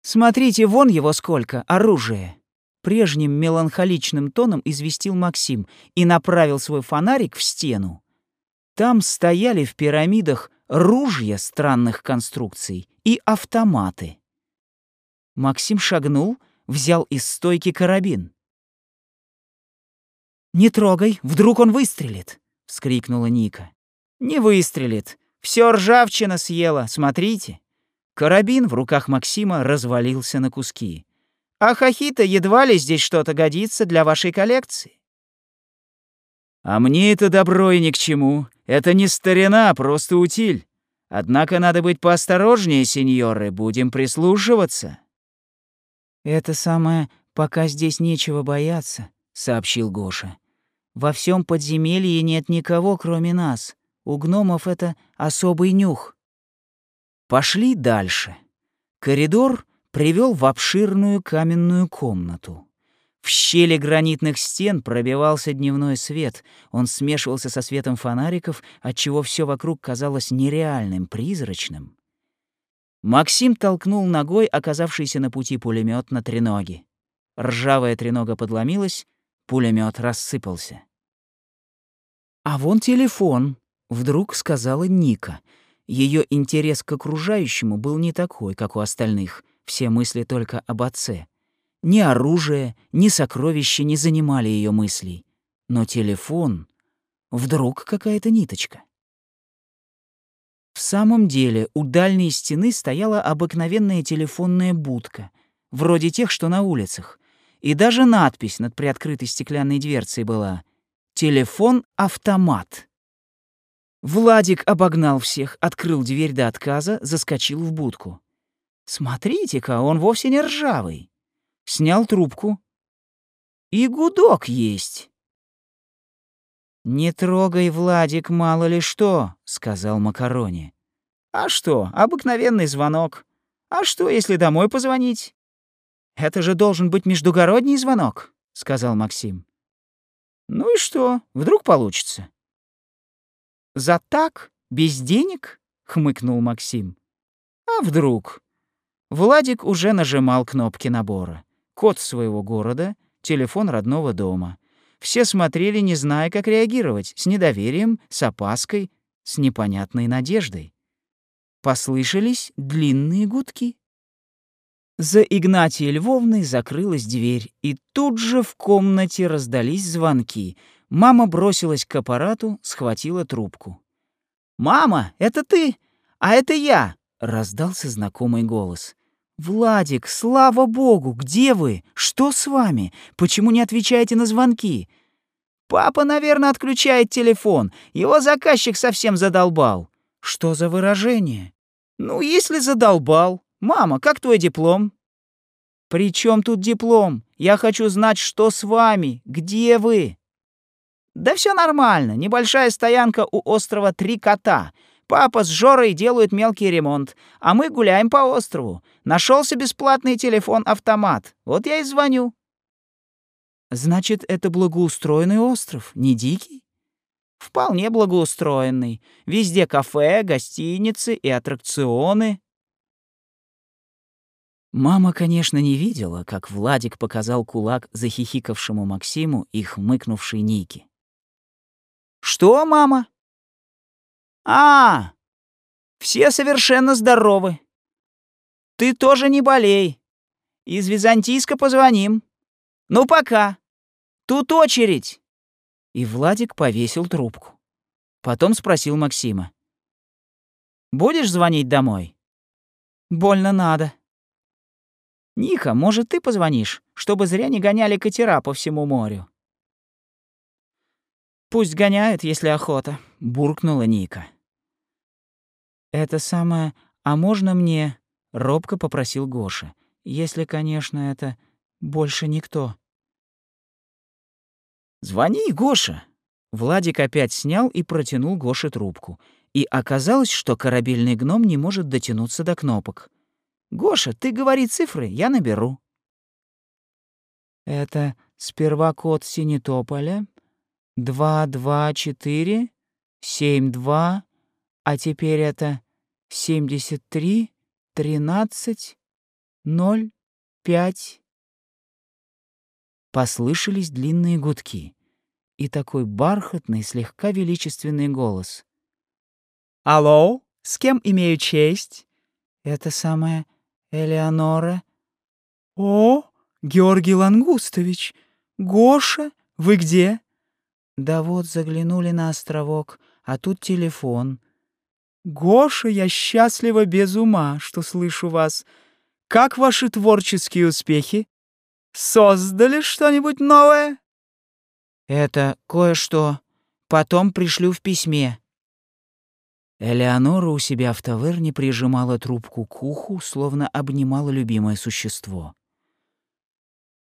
S1: «Смотрите, вон его сколько, оружия прежним меланхоличным тоном известил Максим и направил свой фонарик в стену. Там стояли в пирамидах ружья странных конструкций и автоматы. Максим шагнул, взял из стойки карабин. «Не трогай, вдруг он выстрелит!» — вскрикнула Ника. «Не выстрелит. Все ржавчина съела, смотрите!» Карабин в руках Максима развалился на куски. А хахита едва ли здесь что-то годится для вашей коллекции.
S6: А мне это добро и ни к чему. Это не старина, а просто утиль. Однако надо быть поосторожнее, сеньоры, будем прислушиваться.
S1: Это самое, пока здесь нечего бояться, сообщил Гоша. Во всем подземелье нет никого, кроме нас. У гномов это особый нюх. Пошли дальше. Коридор привел в обширную каменную комнату. В щели гранитных стен пробивался дневной свет. Он смешивался со светом фонариков, отчего все вокруг казалось нереальным, призрачным. Максим толкнул ногой оказавшийся на пути пулемет на треноге. Ржавая тренога подломилась, пулемет рассыпался. «А вон телефон», — вдруг сказала Ника. Ее интерес к окружающему был не такой, как у остальных — все мысли только об отце. Ни оружие, ни сокровища не занимали ее мыслей. Но телефон... Вдруг какая-то ниточка. В самом деле у дальней стены стояла обыкновенная телефонная будка, вроде тех, что на улицах. И даже надпись над приоткрытой стеклянной дверцей была «Телефон-автомат». Владик обогнал всех, открыл дверь до отказа, заскочил в будку. Смотрите-ка, он вовсе не ржавый. Снял трубку. И гудок есть. «Не трогай, Владик, мало ли что», — сказал Макарони. «А что, обыкновенный звонок. А что, если домой позвонить?» «Это же должен быть междугородний звонок», — сказал Максим. «Ну и что, вдруг получится?» «За так? Без денег?» — хмыкнул Максим. «А вдруг?» Владик уже нажимал кнопки набора. Код своего города, телефон родного дома. Все смотрели, не зная, как реагировать, с недоверием, с опаской, с непонятной надеждой. Послышались длинные гудки. За Игнатией Львовной закрылась дверь, и тут же в комнате раздались звонки. Мама бросилась к аппарату, схватила трубку. «Мама, это ты? А это я!» — раздался знакомый голос. «Владик, слава богу, где вы? Что с вами? Почему не отвечаете на звонки?» «Папа, наверное, отключает телефон. Его заказчик совсем задолбал». «Что за выражение?» «Ну, если задолбал. Мама, как твой диплом?» «При чем тут диплом? Я хочу знать, что с вами. Где вы?» «Да все нормально. Небольшая стоянка у острова Три Кота. Папа с Жорой делают мелкий ремонт, а мы гуляем по острову. Нашелся бесплатный телефон-автомат. Вот я и звоню». «Значит, это благоустроенный остров, не дикий?» «Вполне благоустроенный. Везде кафе, гостиницы и аттракционы». Мама, конечно, не видела, как Владик показал кулак захихикавшему Максиму и хмыкнувшей Нике. «Что, мама?» «А, все совершенно здоровы. Ты тоже не болей. Из Византийска позвоним. Ну, пока. Тут очередь». И Владик повесил трубку. Потом спросил Максима. «Будешь звонить домой?» «Больно надо». «Ника, может, ты позвонишь, чтобы зря не гоняли катера по всему морю?» «Пусть гоняют, если охота», — буркнула Ника. «Это самое... А можно мне...» — робко попросил Гоша. «Если, конечно, это больше никто». «Звони, Гоша!» Владик опять снял и протянул Гоше трубку. И оказалось, что корабельный гном не может дотянуться до кнопок. «Гоша, ты говори цифры, я наберу». «Это сперва код четыре семь два, а теперь это семьдесят три тринадцать ноль пять. Послышались длинные гудки и такой бархатный, слегка величественный голос. «Алло, с кем имею честь?» «Это самая Элеонора». «О, Георгий Лангустович! Гоша, вы где?» Да вот заглянули на островок, а тут телефон. Гоша, я счастлива без ума, что слышу вас. Как ваши творческие успехи? Создали что-нибудь новое? Это кое-что. Потом пришлю в письме. Элеонора у себя в таверне прижимала трубку к уху, словно обнимала любимое существо.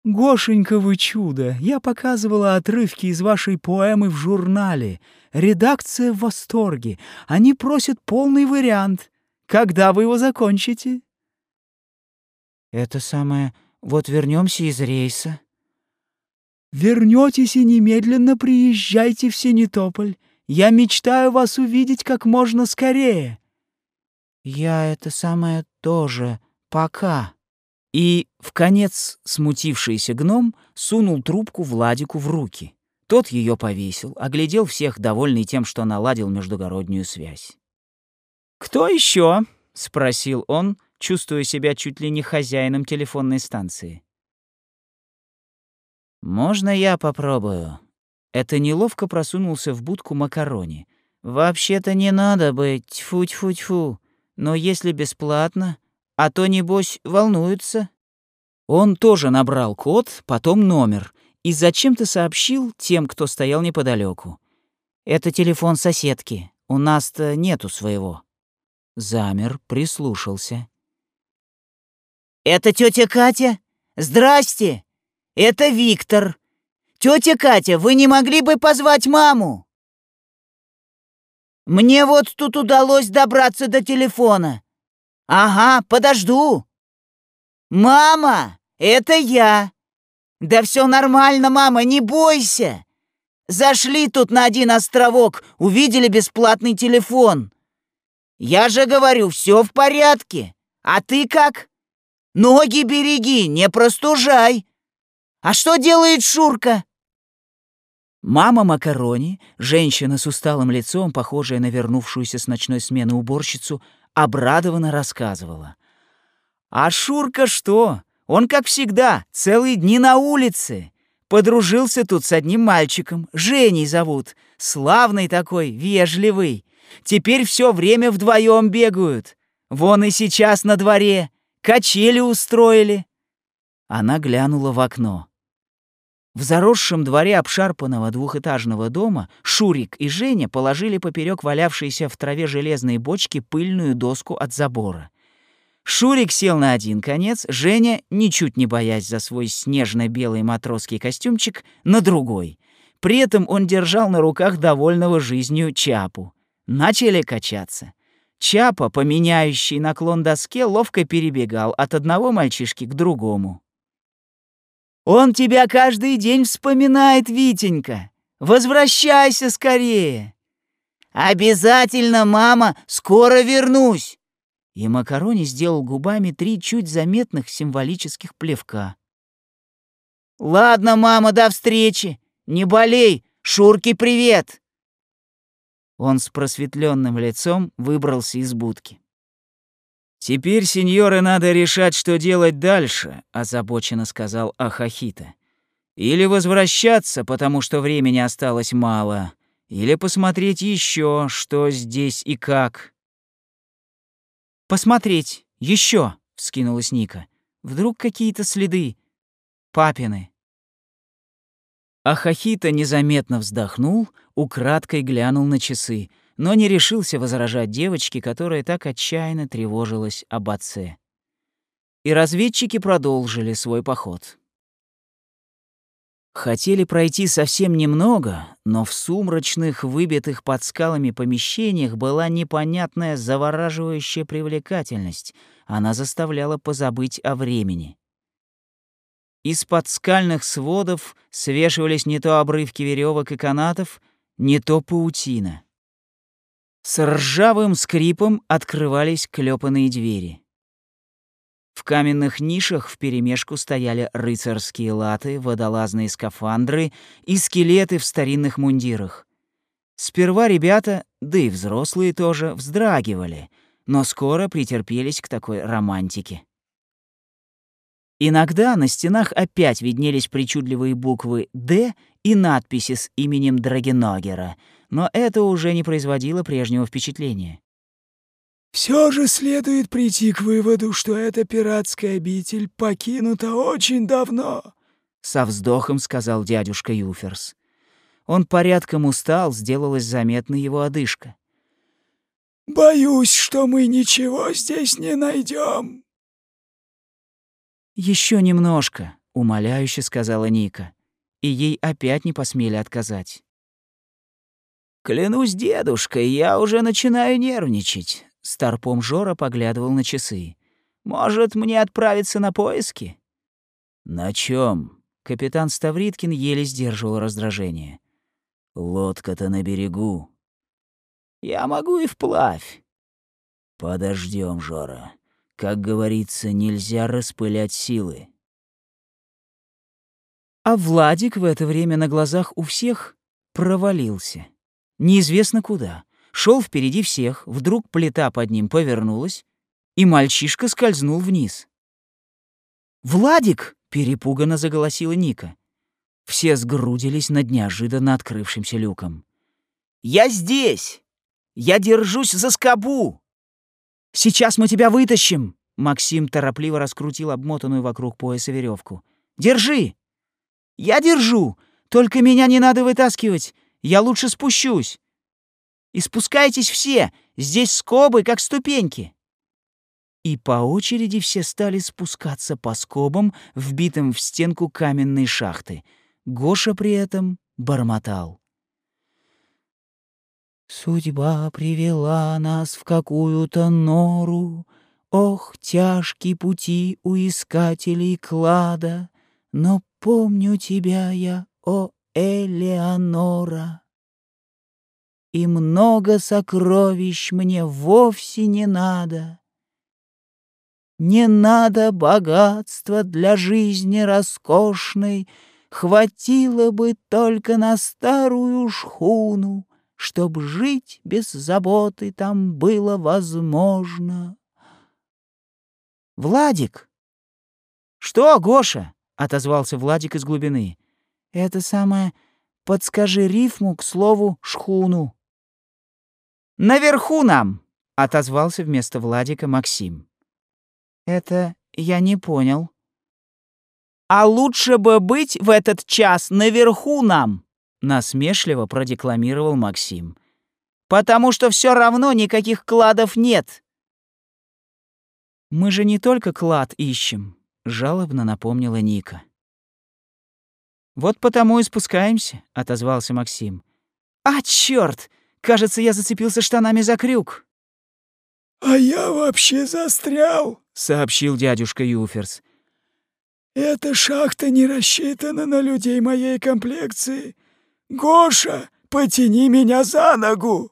S1: «Гошенька, вы чудо! Я показывала отрывки из вашей поэмы в журнале. Редакция в восторге. Они просят полный вариант. Когда вы его закончите?» «Это самое... Вот вернемся из рейса». «Вернетесь и немедленно приезжайте в Синетополь. Я мечтаю вас увидеть как можно скорее». «Я это самое тоже. Пока». И, в конец смутившийся гном сунул трубку Владику в руки. Тот ее повесил, оглядел всех, довольный тем, что наладил междугороднюю связь. «Кто еще? спросил он, чувствуя себя чуть ли не хозяином телефонной станции. «Можно я попробую?» Это неловко просунулся в будку макарони. «Вообще-то не надо быть, тьфу-тьфу-тьфу, но если бесплатно, а то, небось, волнуются». Он тоже набрал код, потом номер, и зачем-то сообщил тем, кто стоял неподалеку. «Это телефон соседки. У нас-то нету своего». Замер, прислушался. «Это тетя Катя? Здрасте! Это Виктор. Тетя Катя, вы не могли бы позвать маму?» «Мне вот тут удалось добраться до телефона. Ага, подожду. Мама, это я. Да все нормально, мама, не бойся. Зашли тут на один островок, увидели бесплатный телефон. Я же говорю, все в порядке. А ты как? Ноги береги, не простужай. А что делает Шурка? Мама Макарони, женщина с усталым лицом, похожая на вернувшуюся с ночной смены уборщицу, обрадованно рассказывала. «А Шурка что? Он, как всегда, целые дни на улице. Подружился тут с одним мальчиком, Женей зовут. Славный такой, вежливый. Теперь все время вдвоем бегают. Вон и сейчас на дворе. Качели устроили». Она глянула в окно. В заросшем дворе обшарпанного двухэтажного дома Шурик и Женя положили поперек валявшейся в траве железной бочки пыльную доску от забора. Шурик сел на один конец, Женя, ничуть не боясь за свой снежно-белый матросский костюмчик, на другой. При этом он держал на руках довольного жизнью Чапу. Начали качаться. Чапа, поменяющий наклон доске, ловко перебегал от одного мальчишки к другому. «Он тебя каждый день вспоминает, Витенька! Возвращайся скорее!» «Обязательно, мама! Скоро вернусь!» И Макарони сделал губами три чуть заметных символических плевка. «Ладно, мама, до встречи! Не болей! Шурке привет!» Он с просветленным лицом выбрался из будки.
S2: «Теперь, сеньоры, надо решать, что делать дальше», — озабоченно сказал Ахахита. «Или возвращаться, потому что времени осталось мало, или посмотреть еще, что здесь и как».
S1: «Посмотреть! еще, вскинулась Ника. «Вдруг какие-то следы? Папины?»
S2: Ахахита незаметно вздохнул, украдкой глянул на часы, но не решился возражать девочке, которая так отчаянно тревожилась об отце. И разведчики продолжили свой поход. Хотели пройти совсем немного, но в сумрачных, выбитых под скалами помещениях была непонятная завораживающая привлекательность. Она заставляла позабыть о времени. Из-под скальных сводов свешивались не то обрывки веревок и канатов, не то паутина. С ржавым скрипом открывались клепанные двери. В каменных нишах вперемешку стояли рыцарские латы, водолазные скафандры и скелеты в старинных мундирах. Сперва ребята, да и взрослые тоже, вздрагивали, но скоро претерпелись к такой романтике. Иногда на стенах опять виднелись причудливые буквы «Д» и надписи с именем Драгеногера, но это уже не производило прежнего впечатления.
S3: Все же следует прийти к выводу, что эта пиратская обитель покинута очень давно,
S1: со вздохом сказал дядюшка Юферс. Он порядком устал, сделалась заметна его одышка.
S3: Боюсь, что мы ничего здесь не найдем.
S1: Еще немножко, умоляюще сказала Ника, и ей опять не посмели отказать.
S2: Клянусь дедушкой, я уже начинаю нервничать. Старпом Жора поглядывал на часы. «Может, мне отправиться на поиски?» «На чем? Капитан Ставриткин еле сдерживал раздражение. «Лодка-то на берегу». «Я могу и вплавь». Подождем, Жора. Как говорится, нельзя распылять силы».
S1: А Владик в это время на глазах у всех провалился. Неизвестно куда шел впереди всех, вдруг плита под ним повернулась, и мальчишка скользнул вниз. «Владик!» — перепуганно заголосила Ника. Все сгрудились над неожиданно открывшимся люком. «Я здесь! Я держусь за скобу!» «Сейчас мы тебя вытащим!» Максим торопливо раскрутил обмотанную вокруг пояса веревку. «Держи!» «Я держу! Только меня не надо вытаскивать! Я лучше спущусь!» И спускайтесь все, здесь скобы, как ступеньки». И по очереди все стали спускаться по скобам, вбитым в стенку каменной шахты. Гоша при этом бормотал. «Судьба привела нас в какую-то нору, Ох, тяжкие пути у искателей клада, Но помню тебя я, о Элеонора и много сокровищ мне вовсе не надо. Не надо богатства для жизни роскошной,
S4: Хватило бы только на старую шхуну, Чтоб жить без заботы там было возможно. «Владик!» «Что, Гоша?» — отозвался Владик из глубины. «Это самое... Подскажи рифму к слову «шхуну». «Наверху нам!» — отозвался вместо Владика Максим. «Это я не понял». «А лучше бы быть в этот час наверху нам!» — насмешливо продекламировал Максим. «Потому что все равно никаких кладов нет!» «Мы же не только клад ищем», — жалобно напомнила Ника. «Вот потому и спускаемся», — отозвался Максим. «А, чёрт! Кажется, я зацепился штанами за крюк».
S3: «А я вообще застрял», —
S1: сообщил дядюшка Юферс.
S3: «Эта шахта не рассчитана на людей моей комплекции. Гоша, потяни меня за ногу!»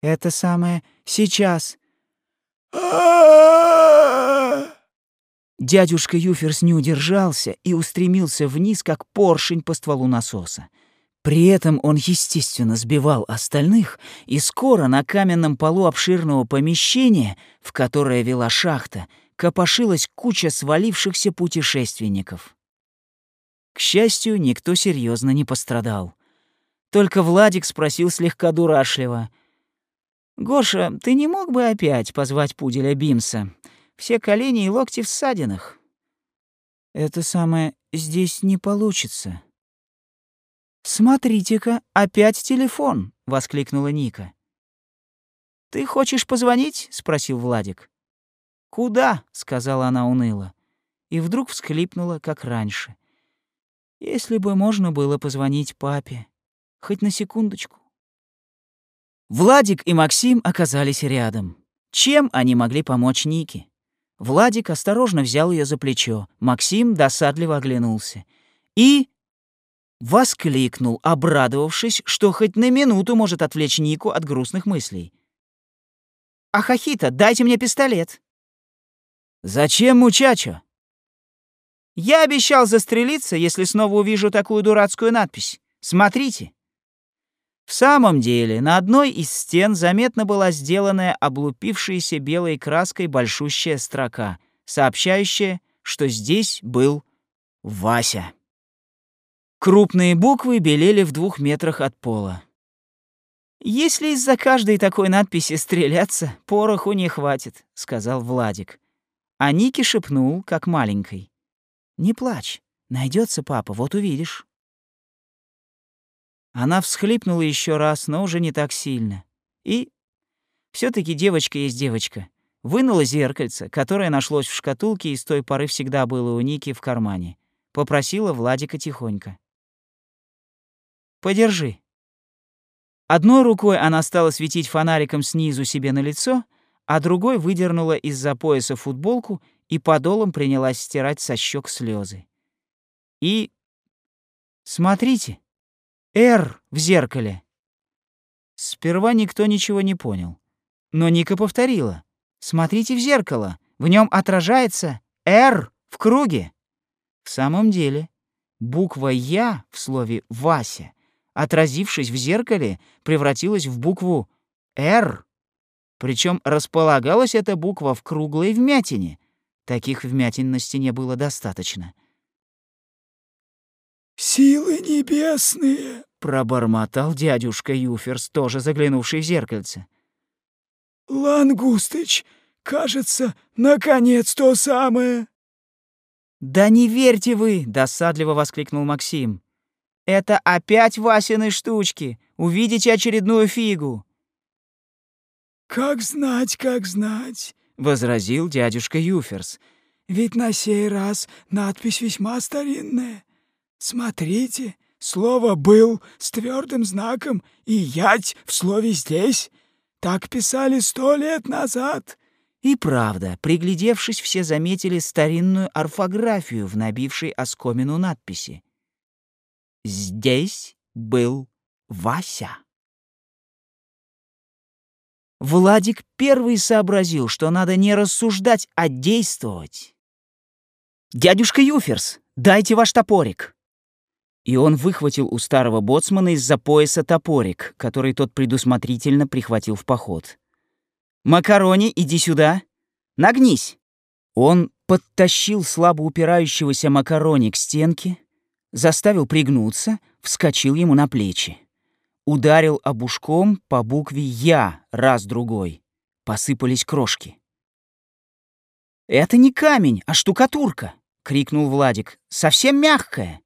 S4: «Это самое сейчас».
S3: А-а-а!
S1: Дядюшка Юферс не удержался и устремился вниз, как поршень по стволу насоса. При этом он, естественно, сбивал остальных, и скоро на каменном полу обширного помещения, в которое вела шахта, копошилась куча свалившихся путешественников. К счастью, никто серьезно не пострадал. Только Владик спросил слегка дурашливо. «Гоша, ты не мог бы опять позвать пуделя Бимса? Все колени и локти в ссадинах».
S4: «Это самое здесь не получится».
S1: «Смотрите-ка, опять телефон!» — воскликнула Ника. «Ты хочешь позвонить?» — спросил Владик. «Куда?» — сказала она уныло. И вдруг всхлипнула, как раньше. «Если бы можно было позвонить папе, хоть на секундочку». Владик и Максим оказались рядом. Чем они могли помочь Нике? Владик осторожно взял ее за плечо, Максим досадливо оглянулся. И воскликнул, обрадовавшись, что хоть на минуту может отвлечь Нику от грустных мыслей. «Ахахита, дайте мне пистолет!» «Зачем, мучачо?» «Я обещал застрелиться, если снова увижу такую дурацкую надпись. Смотрите!» В самом деле, на одной из стен заметно была сделанная облупившейся белой краской большущая строка, сообщающая, что здесь был Вася. Крупные буквы белели в двух метрах от пола. «Если из-за каждой такой надписи стреляться, пороху не хватит», — сказал Владик. А Ники шепнул, как маленькой. «Не плачь, найдется папа, вот увидишь». Она всхлипнула еще раз, но уже не так сильно. И все таки девочка есть девочка. Вынула зеркальце, которое нашлось в шкатулке и с той поры всегда было у Ники в кармане. Попросила Владика тихонько. «Подержи». Одной рукой она стала светить фонариком снизу себе на лицо, а другой выдернула из-за пояса футболку и подолом принялась стирать со щек слезы. И... Смотрите, «Р» в зеркале. Сперва никто ничего не понял. Но Ника повторила. «Смотрите в зеркало, в нем отражается «Р» в круге». В самом деле, буква «Я» в слове «Вася», отразившись в зеркале, превратилась в букву «Р». Причем располагалась эта буква в круглой вмятине. Таких вмятин на стене было достаточно —
S3: «Силы небесные!»
S1: — пробормотал дядюшка Юферс, тоже заглянувший в зеркальце.
S3: «Лангустыч, кажется, наконец то самое!»
S1: «Да не верьте вы!» — досадливо воскликнул Максим. «Это опять Васины штучки! Увидите очередную фигу!»
S3: «Как знать, как знать!»
S1: — возразил дядюшка Юферс.
S3: «Ведь на сей раз надпись весьма старинная. Смотрите, слово «был» с твердым знаком и «ять» в слове «здесь». Так писали сто лет назад.
S1: И правда, приглядевшись, все заметили старинную орфографию в набившей оскомину надписи. «Здесь был Вася». Владик первый сообразил, что надо не рассуждать, а действовать. «Дядюшка Юферс, Дайте ваш топорик!» И он выхватил у старого боцмана из-за пояса топорик, который тот предусмотрительно прихватил в поход. «Макарони, иди сюда! Нагнись!» Он подтащил слабо упирающегося Макарони к стенке, заставил пригнуться, вскочил ему на плечи. Ударил обушком по букве «Я» раз-другой. Посыпались крошки. «Это не камень, а штукатурка!» — крикнул Владик. «Совсем мягкая!»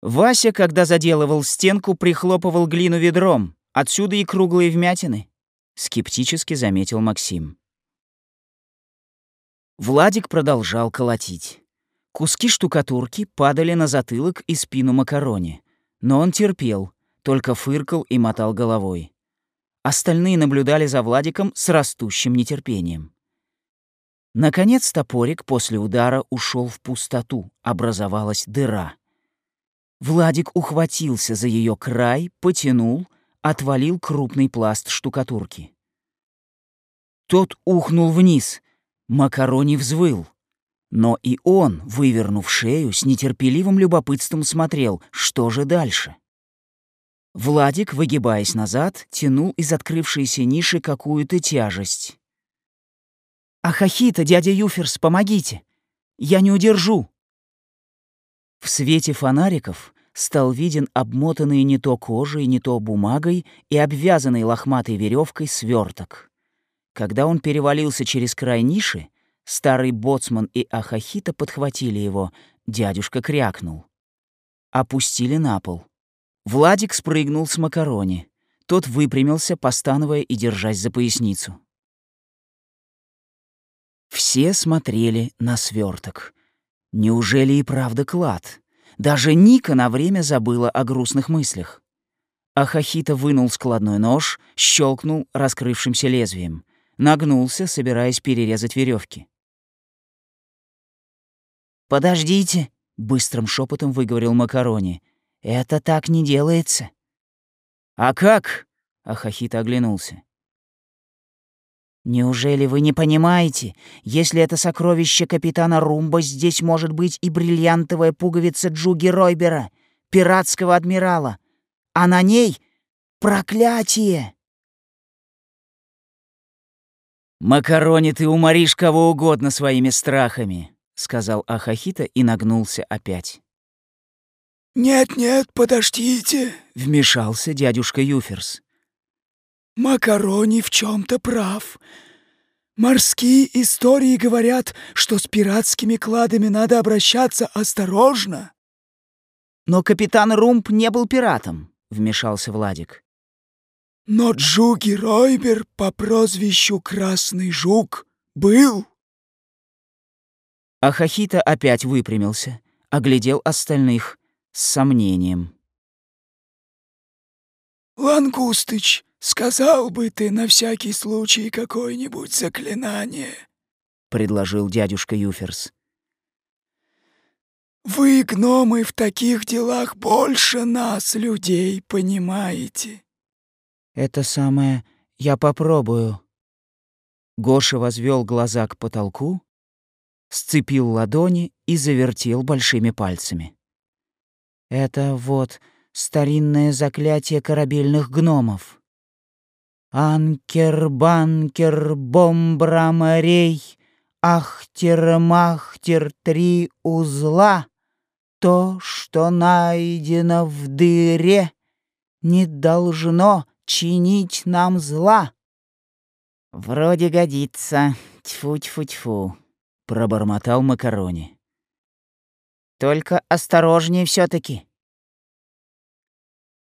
S1: Вася, когда заделывал стенку, прихлопывал глину ведром. Отсюда и круглые вмятины, — скептически заметил Максим. Владик продолжал колотить. Куски штукатурки падали на затылок и спину Макарони. Но он терпел, только фыркал и мотал головой. Остальные наблюдали за Владиком с растущим нетерпением. Наконец топорик после удара ушел в пустоту, образовалась дыра. Владик ухватился за ее край, потянул, отвалил крупный пласт штукатурки. Тот ухнул вниз, Макарони взвыл. Но и он, вывернув шею, с нетерпеливым любопытством смотрел, что же дальше. Владик, выгибаясь назад, тянул из открывшейся ниши какую-то тяжесть. «Ахахита, дядя Юферс, помогите! Я не удержу!» В свете фонариков стал виден обмотанный не то кожей, не то бумагой и обвязанный лохматой веревкой сверток. Когда он перевалился через край ниши, старый боцман и Ахахита подхватили его, дядюшка крякнул. Опустили на пол. Владик спрыгнул с макарони. Тот выпрямился, постановая и держась за поясницу. Все смотрели на сверток. Неужели и правда клад? Даже Ника на время забыла о грустных мыслях. Ахахита вынул складной нож, щелкнул раскрывшимся лезвием. Нагнулся, собираясь перерезать веревки. «Подождите», — быстрым шепотом выговорил Макарони. «Это так не делается». «А как?» — Ахахита оглянулся. «Неужели вы не понимаете? Если это сокровище капитана Румба, здесь может быть и бриллиантовая пуговица Джуги Ройбера, пиратского адмирала, а на ней — проклятие!»
S2: «Макарони, ты уморишь кого угодно своими страхами», — сказал Ахахита и нагнулся опять.
S3: «Нет-нет, подождите», —
S2: вмешался дядюшка Юферс.
S3: Макарони в чем-то прав. Морские истории говорят, что с пиратскими кладами надо обращаться осторожно.
S1: Но капитан Румп не был пиратом, вмешался Владик.
S3: Но Джуги Ройбер по прозвищу Красный Жук был.
S1: Ахахита опять выпрямился, оглядел остальных с сомнением.
S3: «Лангустыч, сказал бы ты на всякий случай какое-нибудь заклинание», — предложил дядюшка Юферс. «Вы, гномы, в таких делах больше нас, людей, понимаете».
S1: «Это самое я попробую». Гоша возвел глаза к потолку, сцепил ладони и завертел большими пальцами. «Это вот старинное заклятие корабельных гномов. Анкер-банкер, бомбра-морей, ахтер-махтер, три узла, то, что найдено в дыре, не должно чинить нам зла. Вроде годится, тьфу-тьфу-тьфу, пробормотал Макарони. Только осторожнее все таки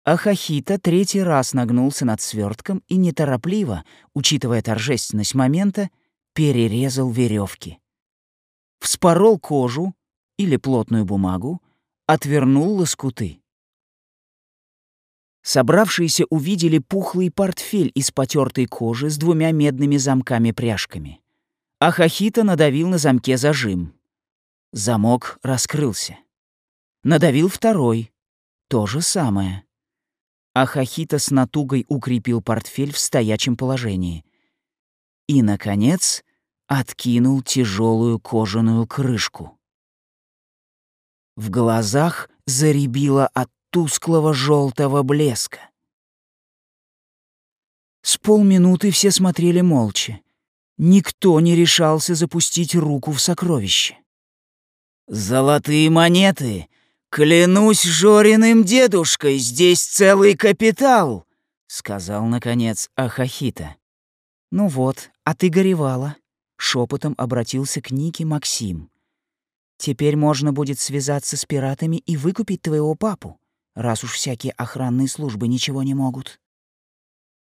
S1: Ахахита третий раз нагнулся над свертком и неторопливо, учитывая торжественность момента, перерезал веревки. Вспорол кожу или плотную бумагу, отвернул лоскуты. Собравшиеся увидели пухлый портфель из потертой кожи с двумя медными замками-пряжками. Ахахита надавил на замке зажим. Замок раскрылся. Надавил второй. То же самое а Хахита с натугой укрепил портфель в стоячем положении. И, наконец, откинул тяжелую кожаную крышку. В глазах заребило от тусклого желтого блеска. С полминуты все смотрели молча. Никто не решался запустить руку в сокровище. «Золотые монеты! Клянусь Жориным дедушкой, здесь целый капитал!» — сказал, наконец, Ахахита. «Ну вот, а ты горевала», — шепотом обратился к Нике Максим. «Теперь можно будет связаться с пиратами и выкупить твоего папу, раз уж всякие охранные службы ничего не могут».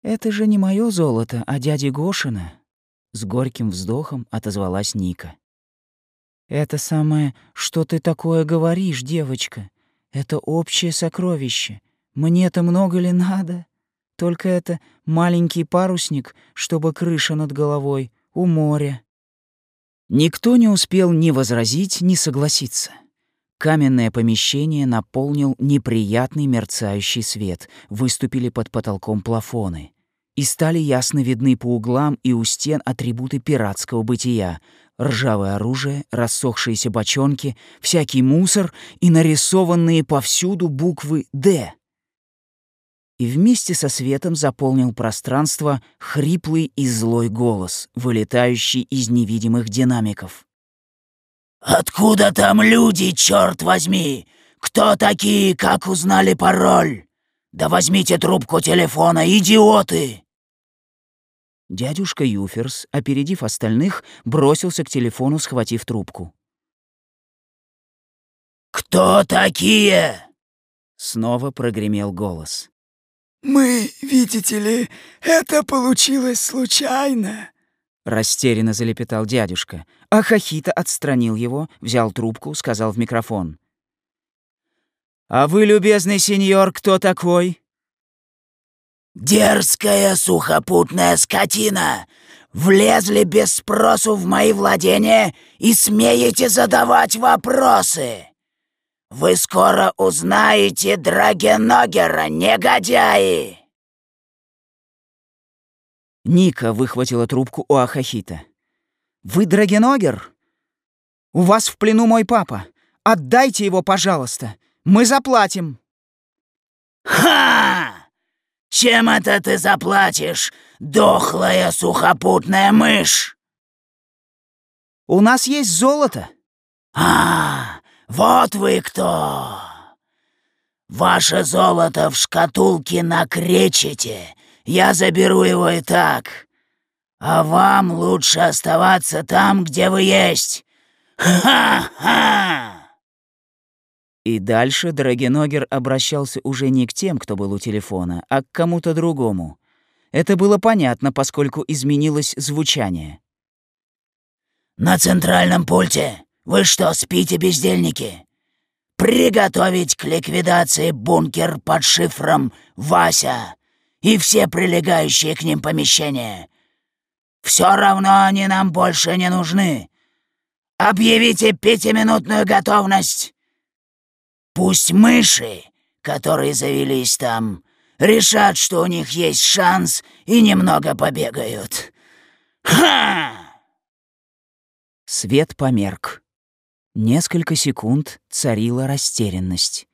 S1: «Это же не мое золото, а дяди Гошина», — с горьким вздохом отозвалась Ника. «Это самое, что ты такое говоришь, девочка? Это общее сокровище. Мне-то много ли надо?» Только это маленький парусник, чтобы крыша над головой, у моря. Никто не успел ни возразить, ни согласиться. Каменное помещение наполнил неприятный мерцающий свет, выступили под потолком плафоны. И стали ясно видны по углам и у стен атрибуты пиратского бытия — ржавое оружие, рассохшиеся бочонки, всякий мусор и нарисованные повсюду буквы «Д», и вместе со светом заполнил пространство хриплый и злой голос, вылетающий из невидимых динамиков.
S2: «Откуда там люди, черт возьми? Кто такие, как узнали пароль? Да возьмите трубку телефона, идиоты!»
S1: Дядюшка Юферс, опередив остальных, бросился к телефону, схватив трубку.
S2: «Кто такие?»
S1: Снова прогремел голос.
S3: «Мы, видите ли, это получилось случайно», —
S1: растерянно залепетал дядюшка. А Хахита отстранил его, взял трубку, сказал в микрофон. «А вы, любезный сеньор, кто такой?»
S2: «Дерзкая сухопутная скотина! Влезли без спросу в мои владения и смеете задавать вопросы!» Вы скоро узнаете Драгеногера, негодяи!»
S1: Ника выхватила трубку у Ахахита. «Вы Драгеногер? У вас в плену мой папа. Отдайте его, пожалуйста. Мы заплатим».
S2: «Ха! Чем это ты заплатишь, дохлая сухопутная мышь?»
S1: «У нас есть золото».
S2: «А, «Вот вы кто! Ваше золото в шкатулке на кречете. Я заберу его и так. А вам лучше оставаться там, где вы есть. Ха-ха!»
S1: И дальше Драгеногер обращался уже не к тем, кто был у телефона, а к кому-то другому. Это было понятно, поскольку изменилось звучание.
S2: «На центральном пульте вы что, спите, бездельники? Приготовить к ликвидации бункер под шифром «Вася» и все прилегающие к ним помещения. Все равно они нам больше не нужны. Объявите пятиминутную готовность. Пусть мыши, которые завелись там, решат, что у них есть шанс и немного побегают. Ха!
S1: Свет померк. Несколько секунд царила растерянность.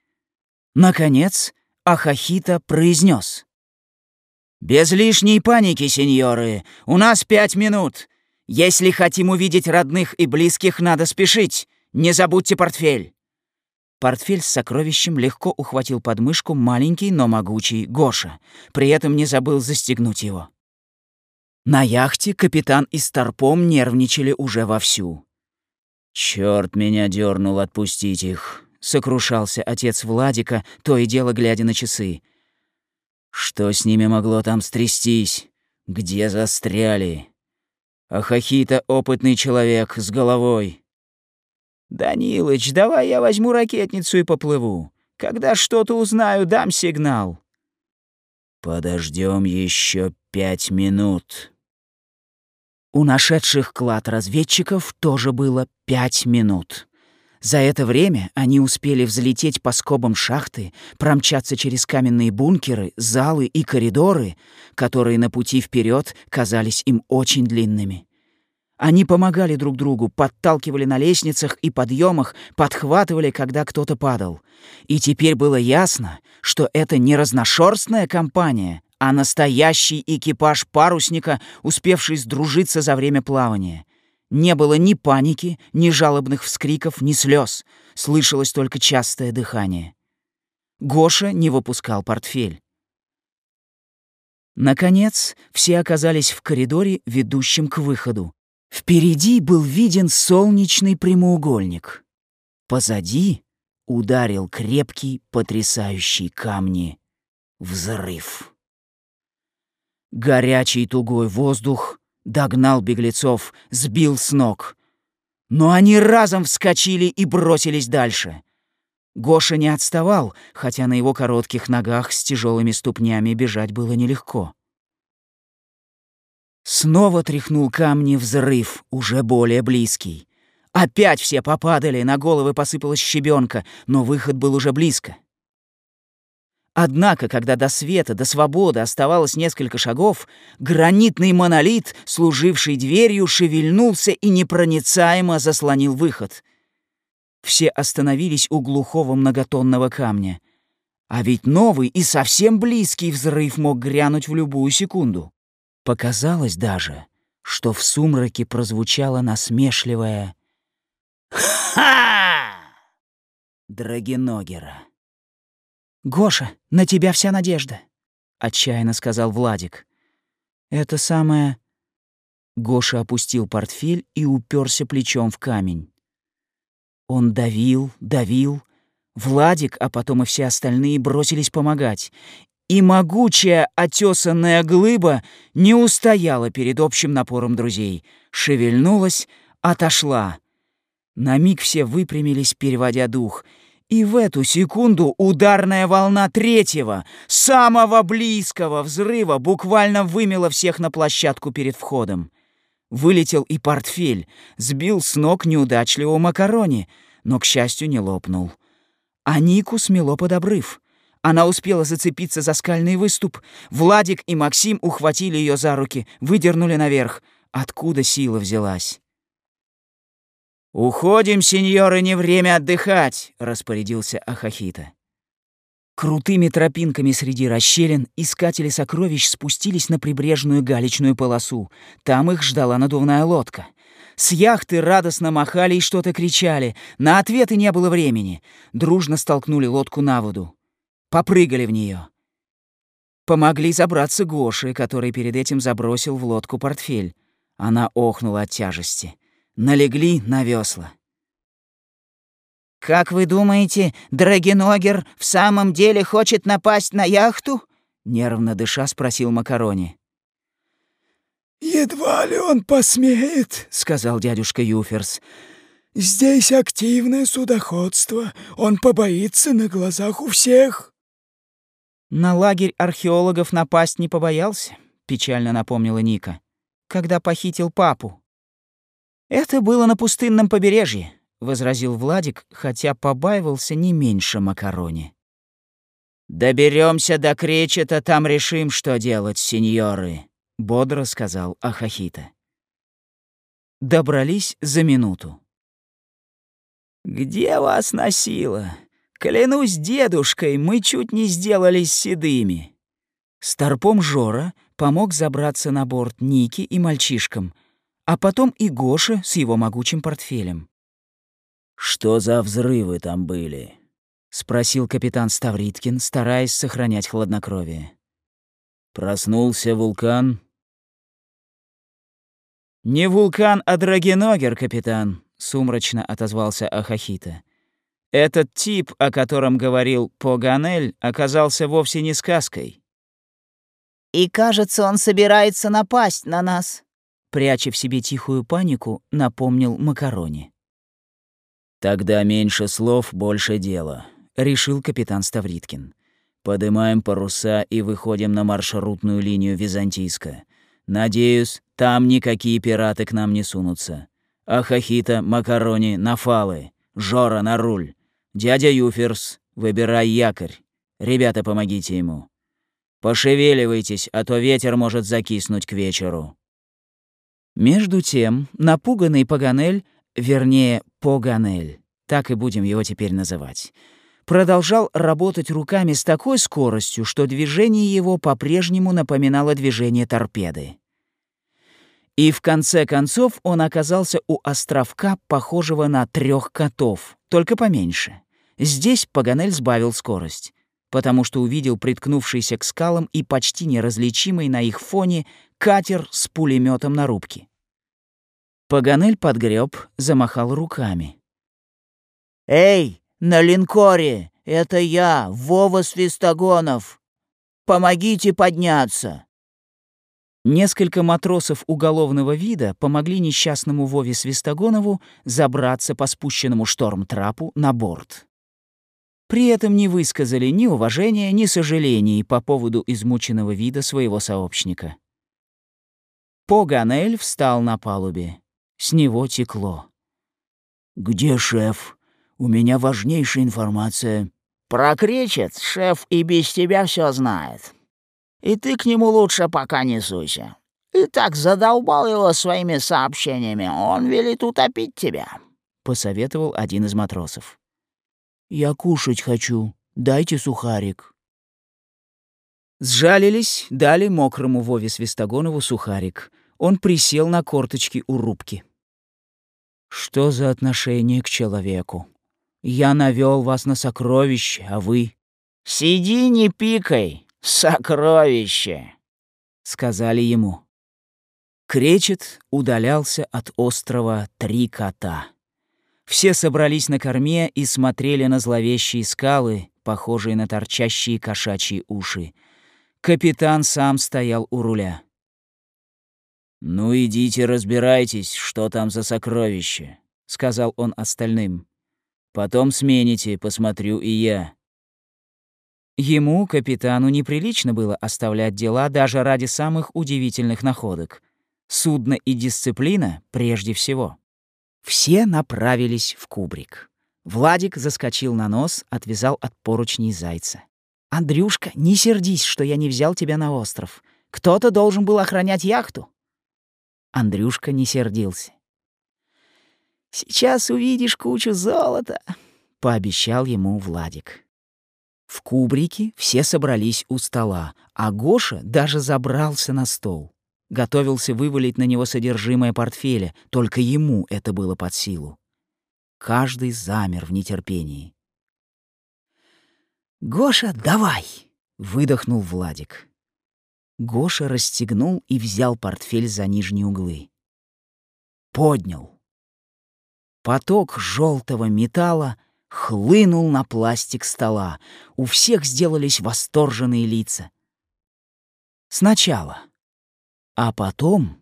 S1: Наконец, Ахахита произнес: «Без лишней паники, сеньоры, у нас пять минут. Если хотим увидеть родных и близких, надо спешить. Не забудьте портфель». Портфель с сокровищем легко ухватил подмышку маленький, но могучий Гоша, при этом не забыл застегнуть его. На яхте капитан и Старпом нервничали уже вовсю. Черт меня дернул отпустить их, сокрушался отец Владика, то и дело глядя на часы. Что с ними могло там стрястись? Где застряли? А Хахита опытный человек с головой. «Данилыч, давай я возьму ракетницу и поплыву. Когда что-то узнаю, дам сигнал». Подождем еще пять минут. У нашедших клад разведчиков тоже было пять минут. За это время они успели взлететь по скобам шахты, промчаться через каменные бункеры, залы и коридоры, которые на пути вперед казались им очень длинными. Они помогали друг другу, подталкивали на лестницах и подъемах, подхватывали, когда кто-то падал. И теперь было ясно, что это не разношерстная компания, а настоящий экипаж парусника, успевший сдружиться за время плавания. Не было ни паники, ни жалобных вскриков, ни слез. Слышалось только частое дыхание. Гоша не выпускал портфель. Наконец, все оказались в коридоре, ведущем к выходу. Впереди был виден солнечный прямоугольник. Позади ударил крепкий, потрясающий камни взрыв. Горячий тугой воздух догнал беглецов, сбил с ног. Но они разом вскочили и бросились дальше. Гоша не отставал, хотя на его коротких ногах с тяжелыми ступнями бежать было нелегко. Снова тряхнул камни взрыв, уже более близкий. Опять все попадали, на головы посыпалась щебенка, но выход был уже близко. Однако, когда до света, до свободы оставалось несколько шагов, гранитный монолит, служивший дверью, шевельнулся и непроницаемо заслонил выход. Все остановились у глухого многотонного камня. А ведь новый и совсем близкий взрыв мог грянуть в любую секунду. Показалось даже, что в сумраке прозвучало насмешливое «Ха!» Драгеногера. «Гоша, на тебя вся надежда», — отчаянно сказал Владик. «Это самое...» Гоша опустил портфель и уперся плечом в камень. Он давил, давил. Владик, а потом и все остальные бросились помогать и могучая отесанная глыба не устояла перед общим напором друзей, шевельнулась, отошла. На миг все выпрямились, переводя дух, и в эту секунду ударная волна третьего, самого близкого взрыва буквально вымела всех на площадку перед входом. Вылетел и портфель, сбил с ног неудачливого макарони, но, к счастью, не лопнул. А Нику смело под обрыв — она успела зацепиться за скальный выступ. Владик и Максим ухватили ее за руки, выдернули наверх. Откуда сила взялась? «Уходим, сеньоры, не время отдыхать!» — распорядился Ахахита. Крутыми тропинками среди расщелин искатели сокровищ спустились на прибрежную галечную полосу. Там их ждала надувная лодка. С яхты радостно махали и что-то кричали. На ответы не было времени. Дружно столкнули лодку на воду попрыгали в нее. Помогли забраться Гоши, который перед этим забросил в лодку портфель. Она охнула от тяжести. Налегли на весла.
S4: «Как вы думаете, Драгеногер в самом деле хочет напасть на яхту?»
S1: Нервно дыша спросил Макарони.
S3: «Едва ли он посмеет», — сказал дядюшка Юферс. «Здесь активное судоходство. Он побоится на глазах у всех».
S1: «На лагерь археологов напасть не побоялся», — печально напомнила Ника, «когда похитил папу». «Это было на пустынном побережье», — возразил Владик, хотя побаивался не меньше макарони. Доберемся до Кречета, там решим, что делать, сеньоры», — бодро сказал Ахахита. Добрались за минуту. «Где вас носило?» Клянусь дедушкой, мы чуть не сделались седыми. Старпом Жора помог забраться на борт Ники и мальчишкам, а потом и Гоше с его могучим портфелем.
S2: «Что за взрывы там были?» — спросил капитан Ставриткин, стараясь сохранять хладнокровие. «Проснулся вулкан?»
S1: «Не вулкан, а драгеногер, капитан», — сумрачно отозвался Ахахита. Этот тип, о котором говорил Поганель, оказался вовсе не сказкой.
S4: «И кажется, он собирается напасть на нас», —
S1: пряча в себе тихую панику, напомнил Макарони.
S2: «Тогда меньше слов, больше дела», — решил капитан Ставриткин. «Подымаем паруса и выходим на маршрутную линию Византийска. Надеюсь, там никакие пираты к нам не сунутся. Ахахита, Макарони, Нафалы, Жора на руль. «Дядя Юферс, выбирай якорь. Ребята, помогите ему. Пошевеливайтесь, а то ветер может закиснуть к вечеру».
S1: Между тем, напуганный Паганель, вернее, Поганель, так и будем его теперь называть, продолжал работать руками с такой скоростью, что движение его по-прежнему напоминало движение торпеды. И в конце концов он оказался у островка, похожего на трех котов, только поменьше. Здесь Паганель сбавил скорость, потому что увидел приткнувшийся к скалам и почти неразличимый на их фоне катер с пулеметом на рубке. Паганель подгреб, замахал руками.
S4: «Эй, на линкоре! Это я, Вова Свистогонов! Помогите подняться!»
S1: Несколько матросов уголовного вида помогли несчастному Вове Свистогонову забраться по спущенному шторм-трапу на борт. При этом не высказали ни уважения, ни сожалений по поводу измученного вида своего сообщника. Поганель встал на палубе. С него текло.
S2: «Где шеф? У меня важнейшая информация».
S4: «Прокричит, шеф и без тебя все знает. И ты к нему лучше пока не суйся. И так задолбал его своими сообщениями, он велит утопить тебя», —
S1: посоветовал один из матросов.
S2: «Я кушать хочу. Дайте сухарик».
S1: Сжалились, дали мокрому Вове Свистогонову сухарик. Он присел на корточки у рубки. «Что за отношение к человеку? Я навел вас на сокровище, а вы...»
S4: «Сиди, не пикай, сокровище!»
S1: — сказали ему. Кречет удалялся от острова Три Кота. Все собрались на корме и смотрели на зловещие скалы, похожие на торчащие кошачьи уши. Капитан сам стоял у руля.
S2: «Ну идите разбирайтесь, что там за сокровище», — сказал он остальным. «Потом смените, посмотрю и я».
S1: Ему, капитану, неприлично было оставлять дела даже ради самых удивительных находок. Судно и дисциплина прежде всего. Все направились в кубрик. Владик заскочил на нос, отвязал от поручней зайца. «Андрюшка, не сердись, что я не взял тебя на остров. Кто-то должен был охранять яхту». Андрюшка не сердился. «Сейчас увидишь кучу золота», — пообещал ему Владик. В кубрике все собрались у стола, а Гоша даже забрался на стол. Готовился вывалить на него содержимое портфеля, только ему это было под силу. Каждый замер в нетерпении. «Гоша, давай!» — выдохнул Владик. Гоша расстегнул и взял портфель за нижние углы. Поднял. Поток желтого металла хлынул на пластик стола. У всех сделались восторженные лица. Сначала. А потом...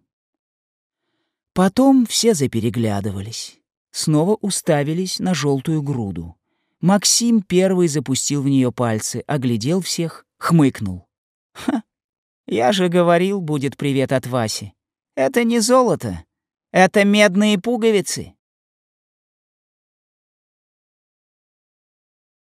S1: Потом все запереглядывались. Снова уставились на желтую груду. Максим первый запустил в нее пальцы, оглядел всех, хмыкнул. «Ха, я же говорил, будет привет от Васи. Это не золото, это медные пуговицы.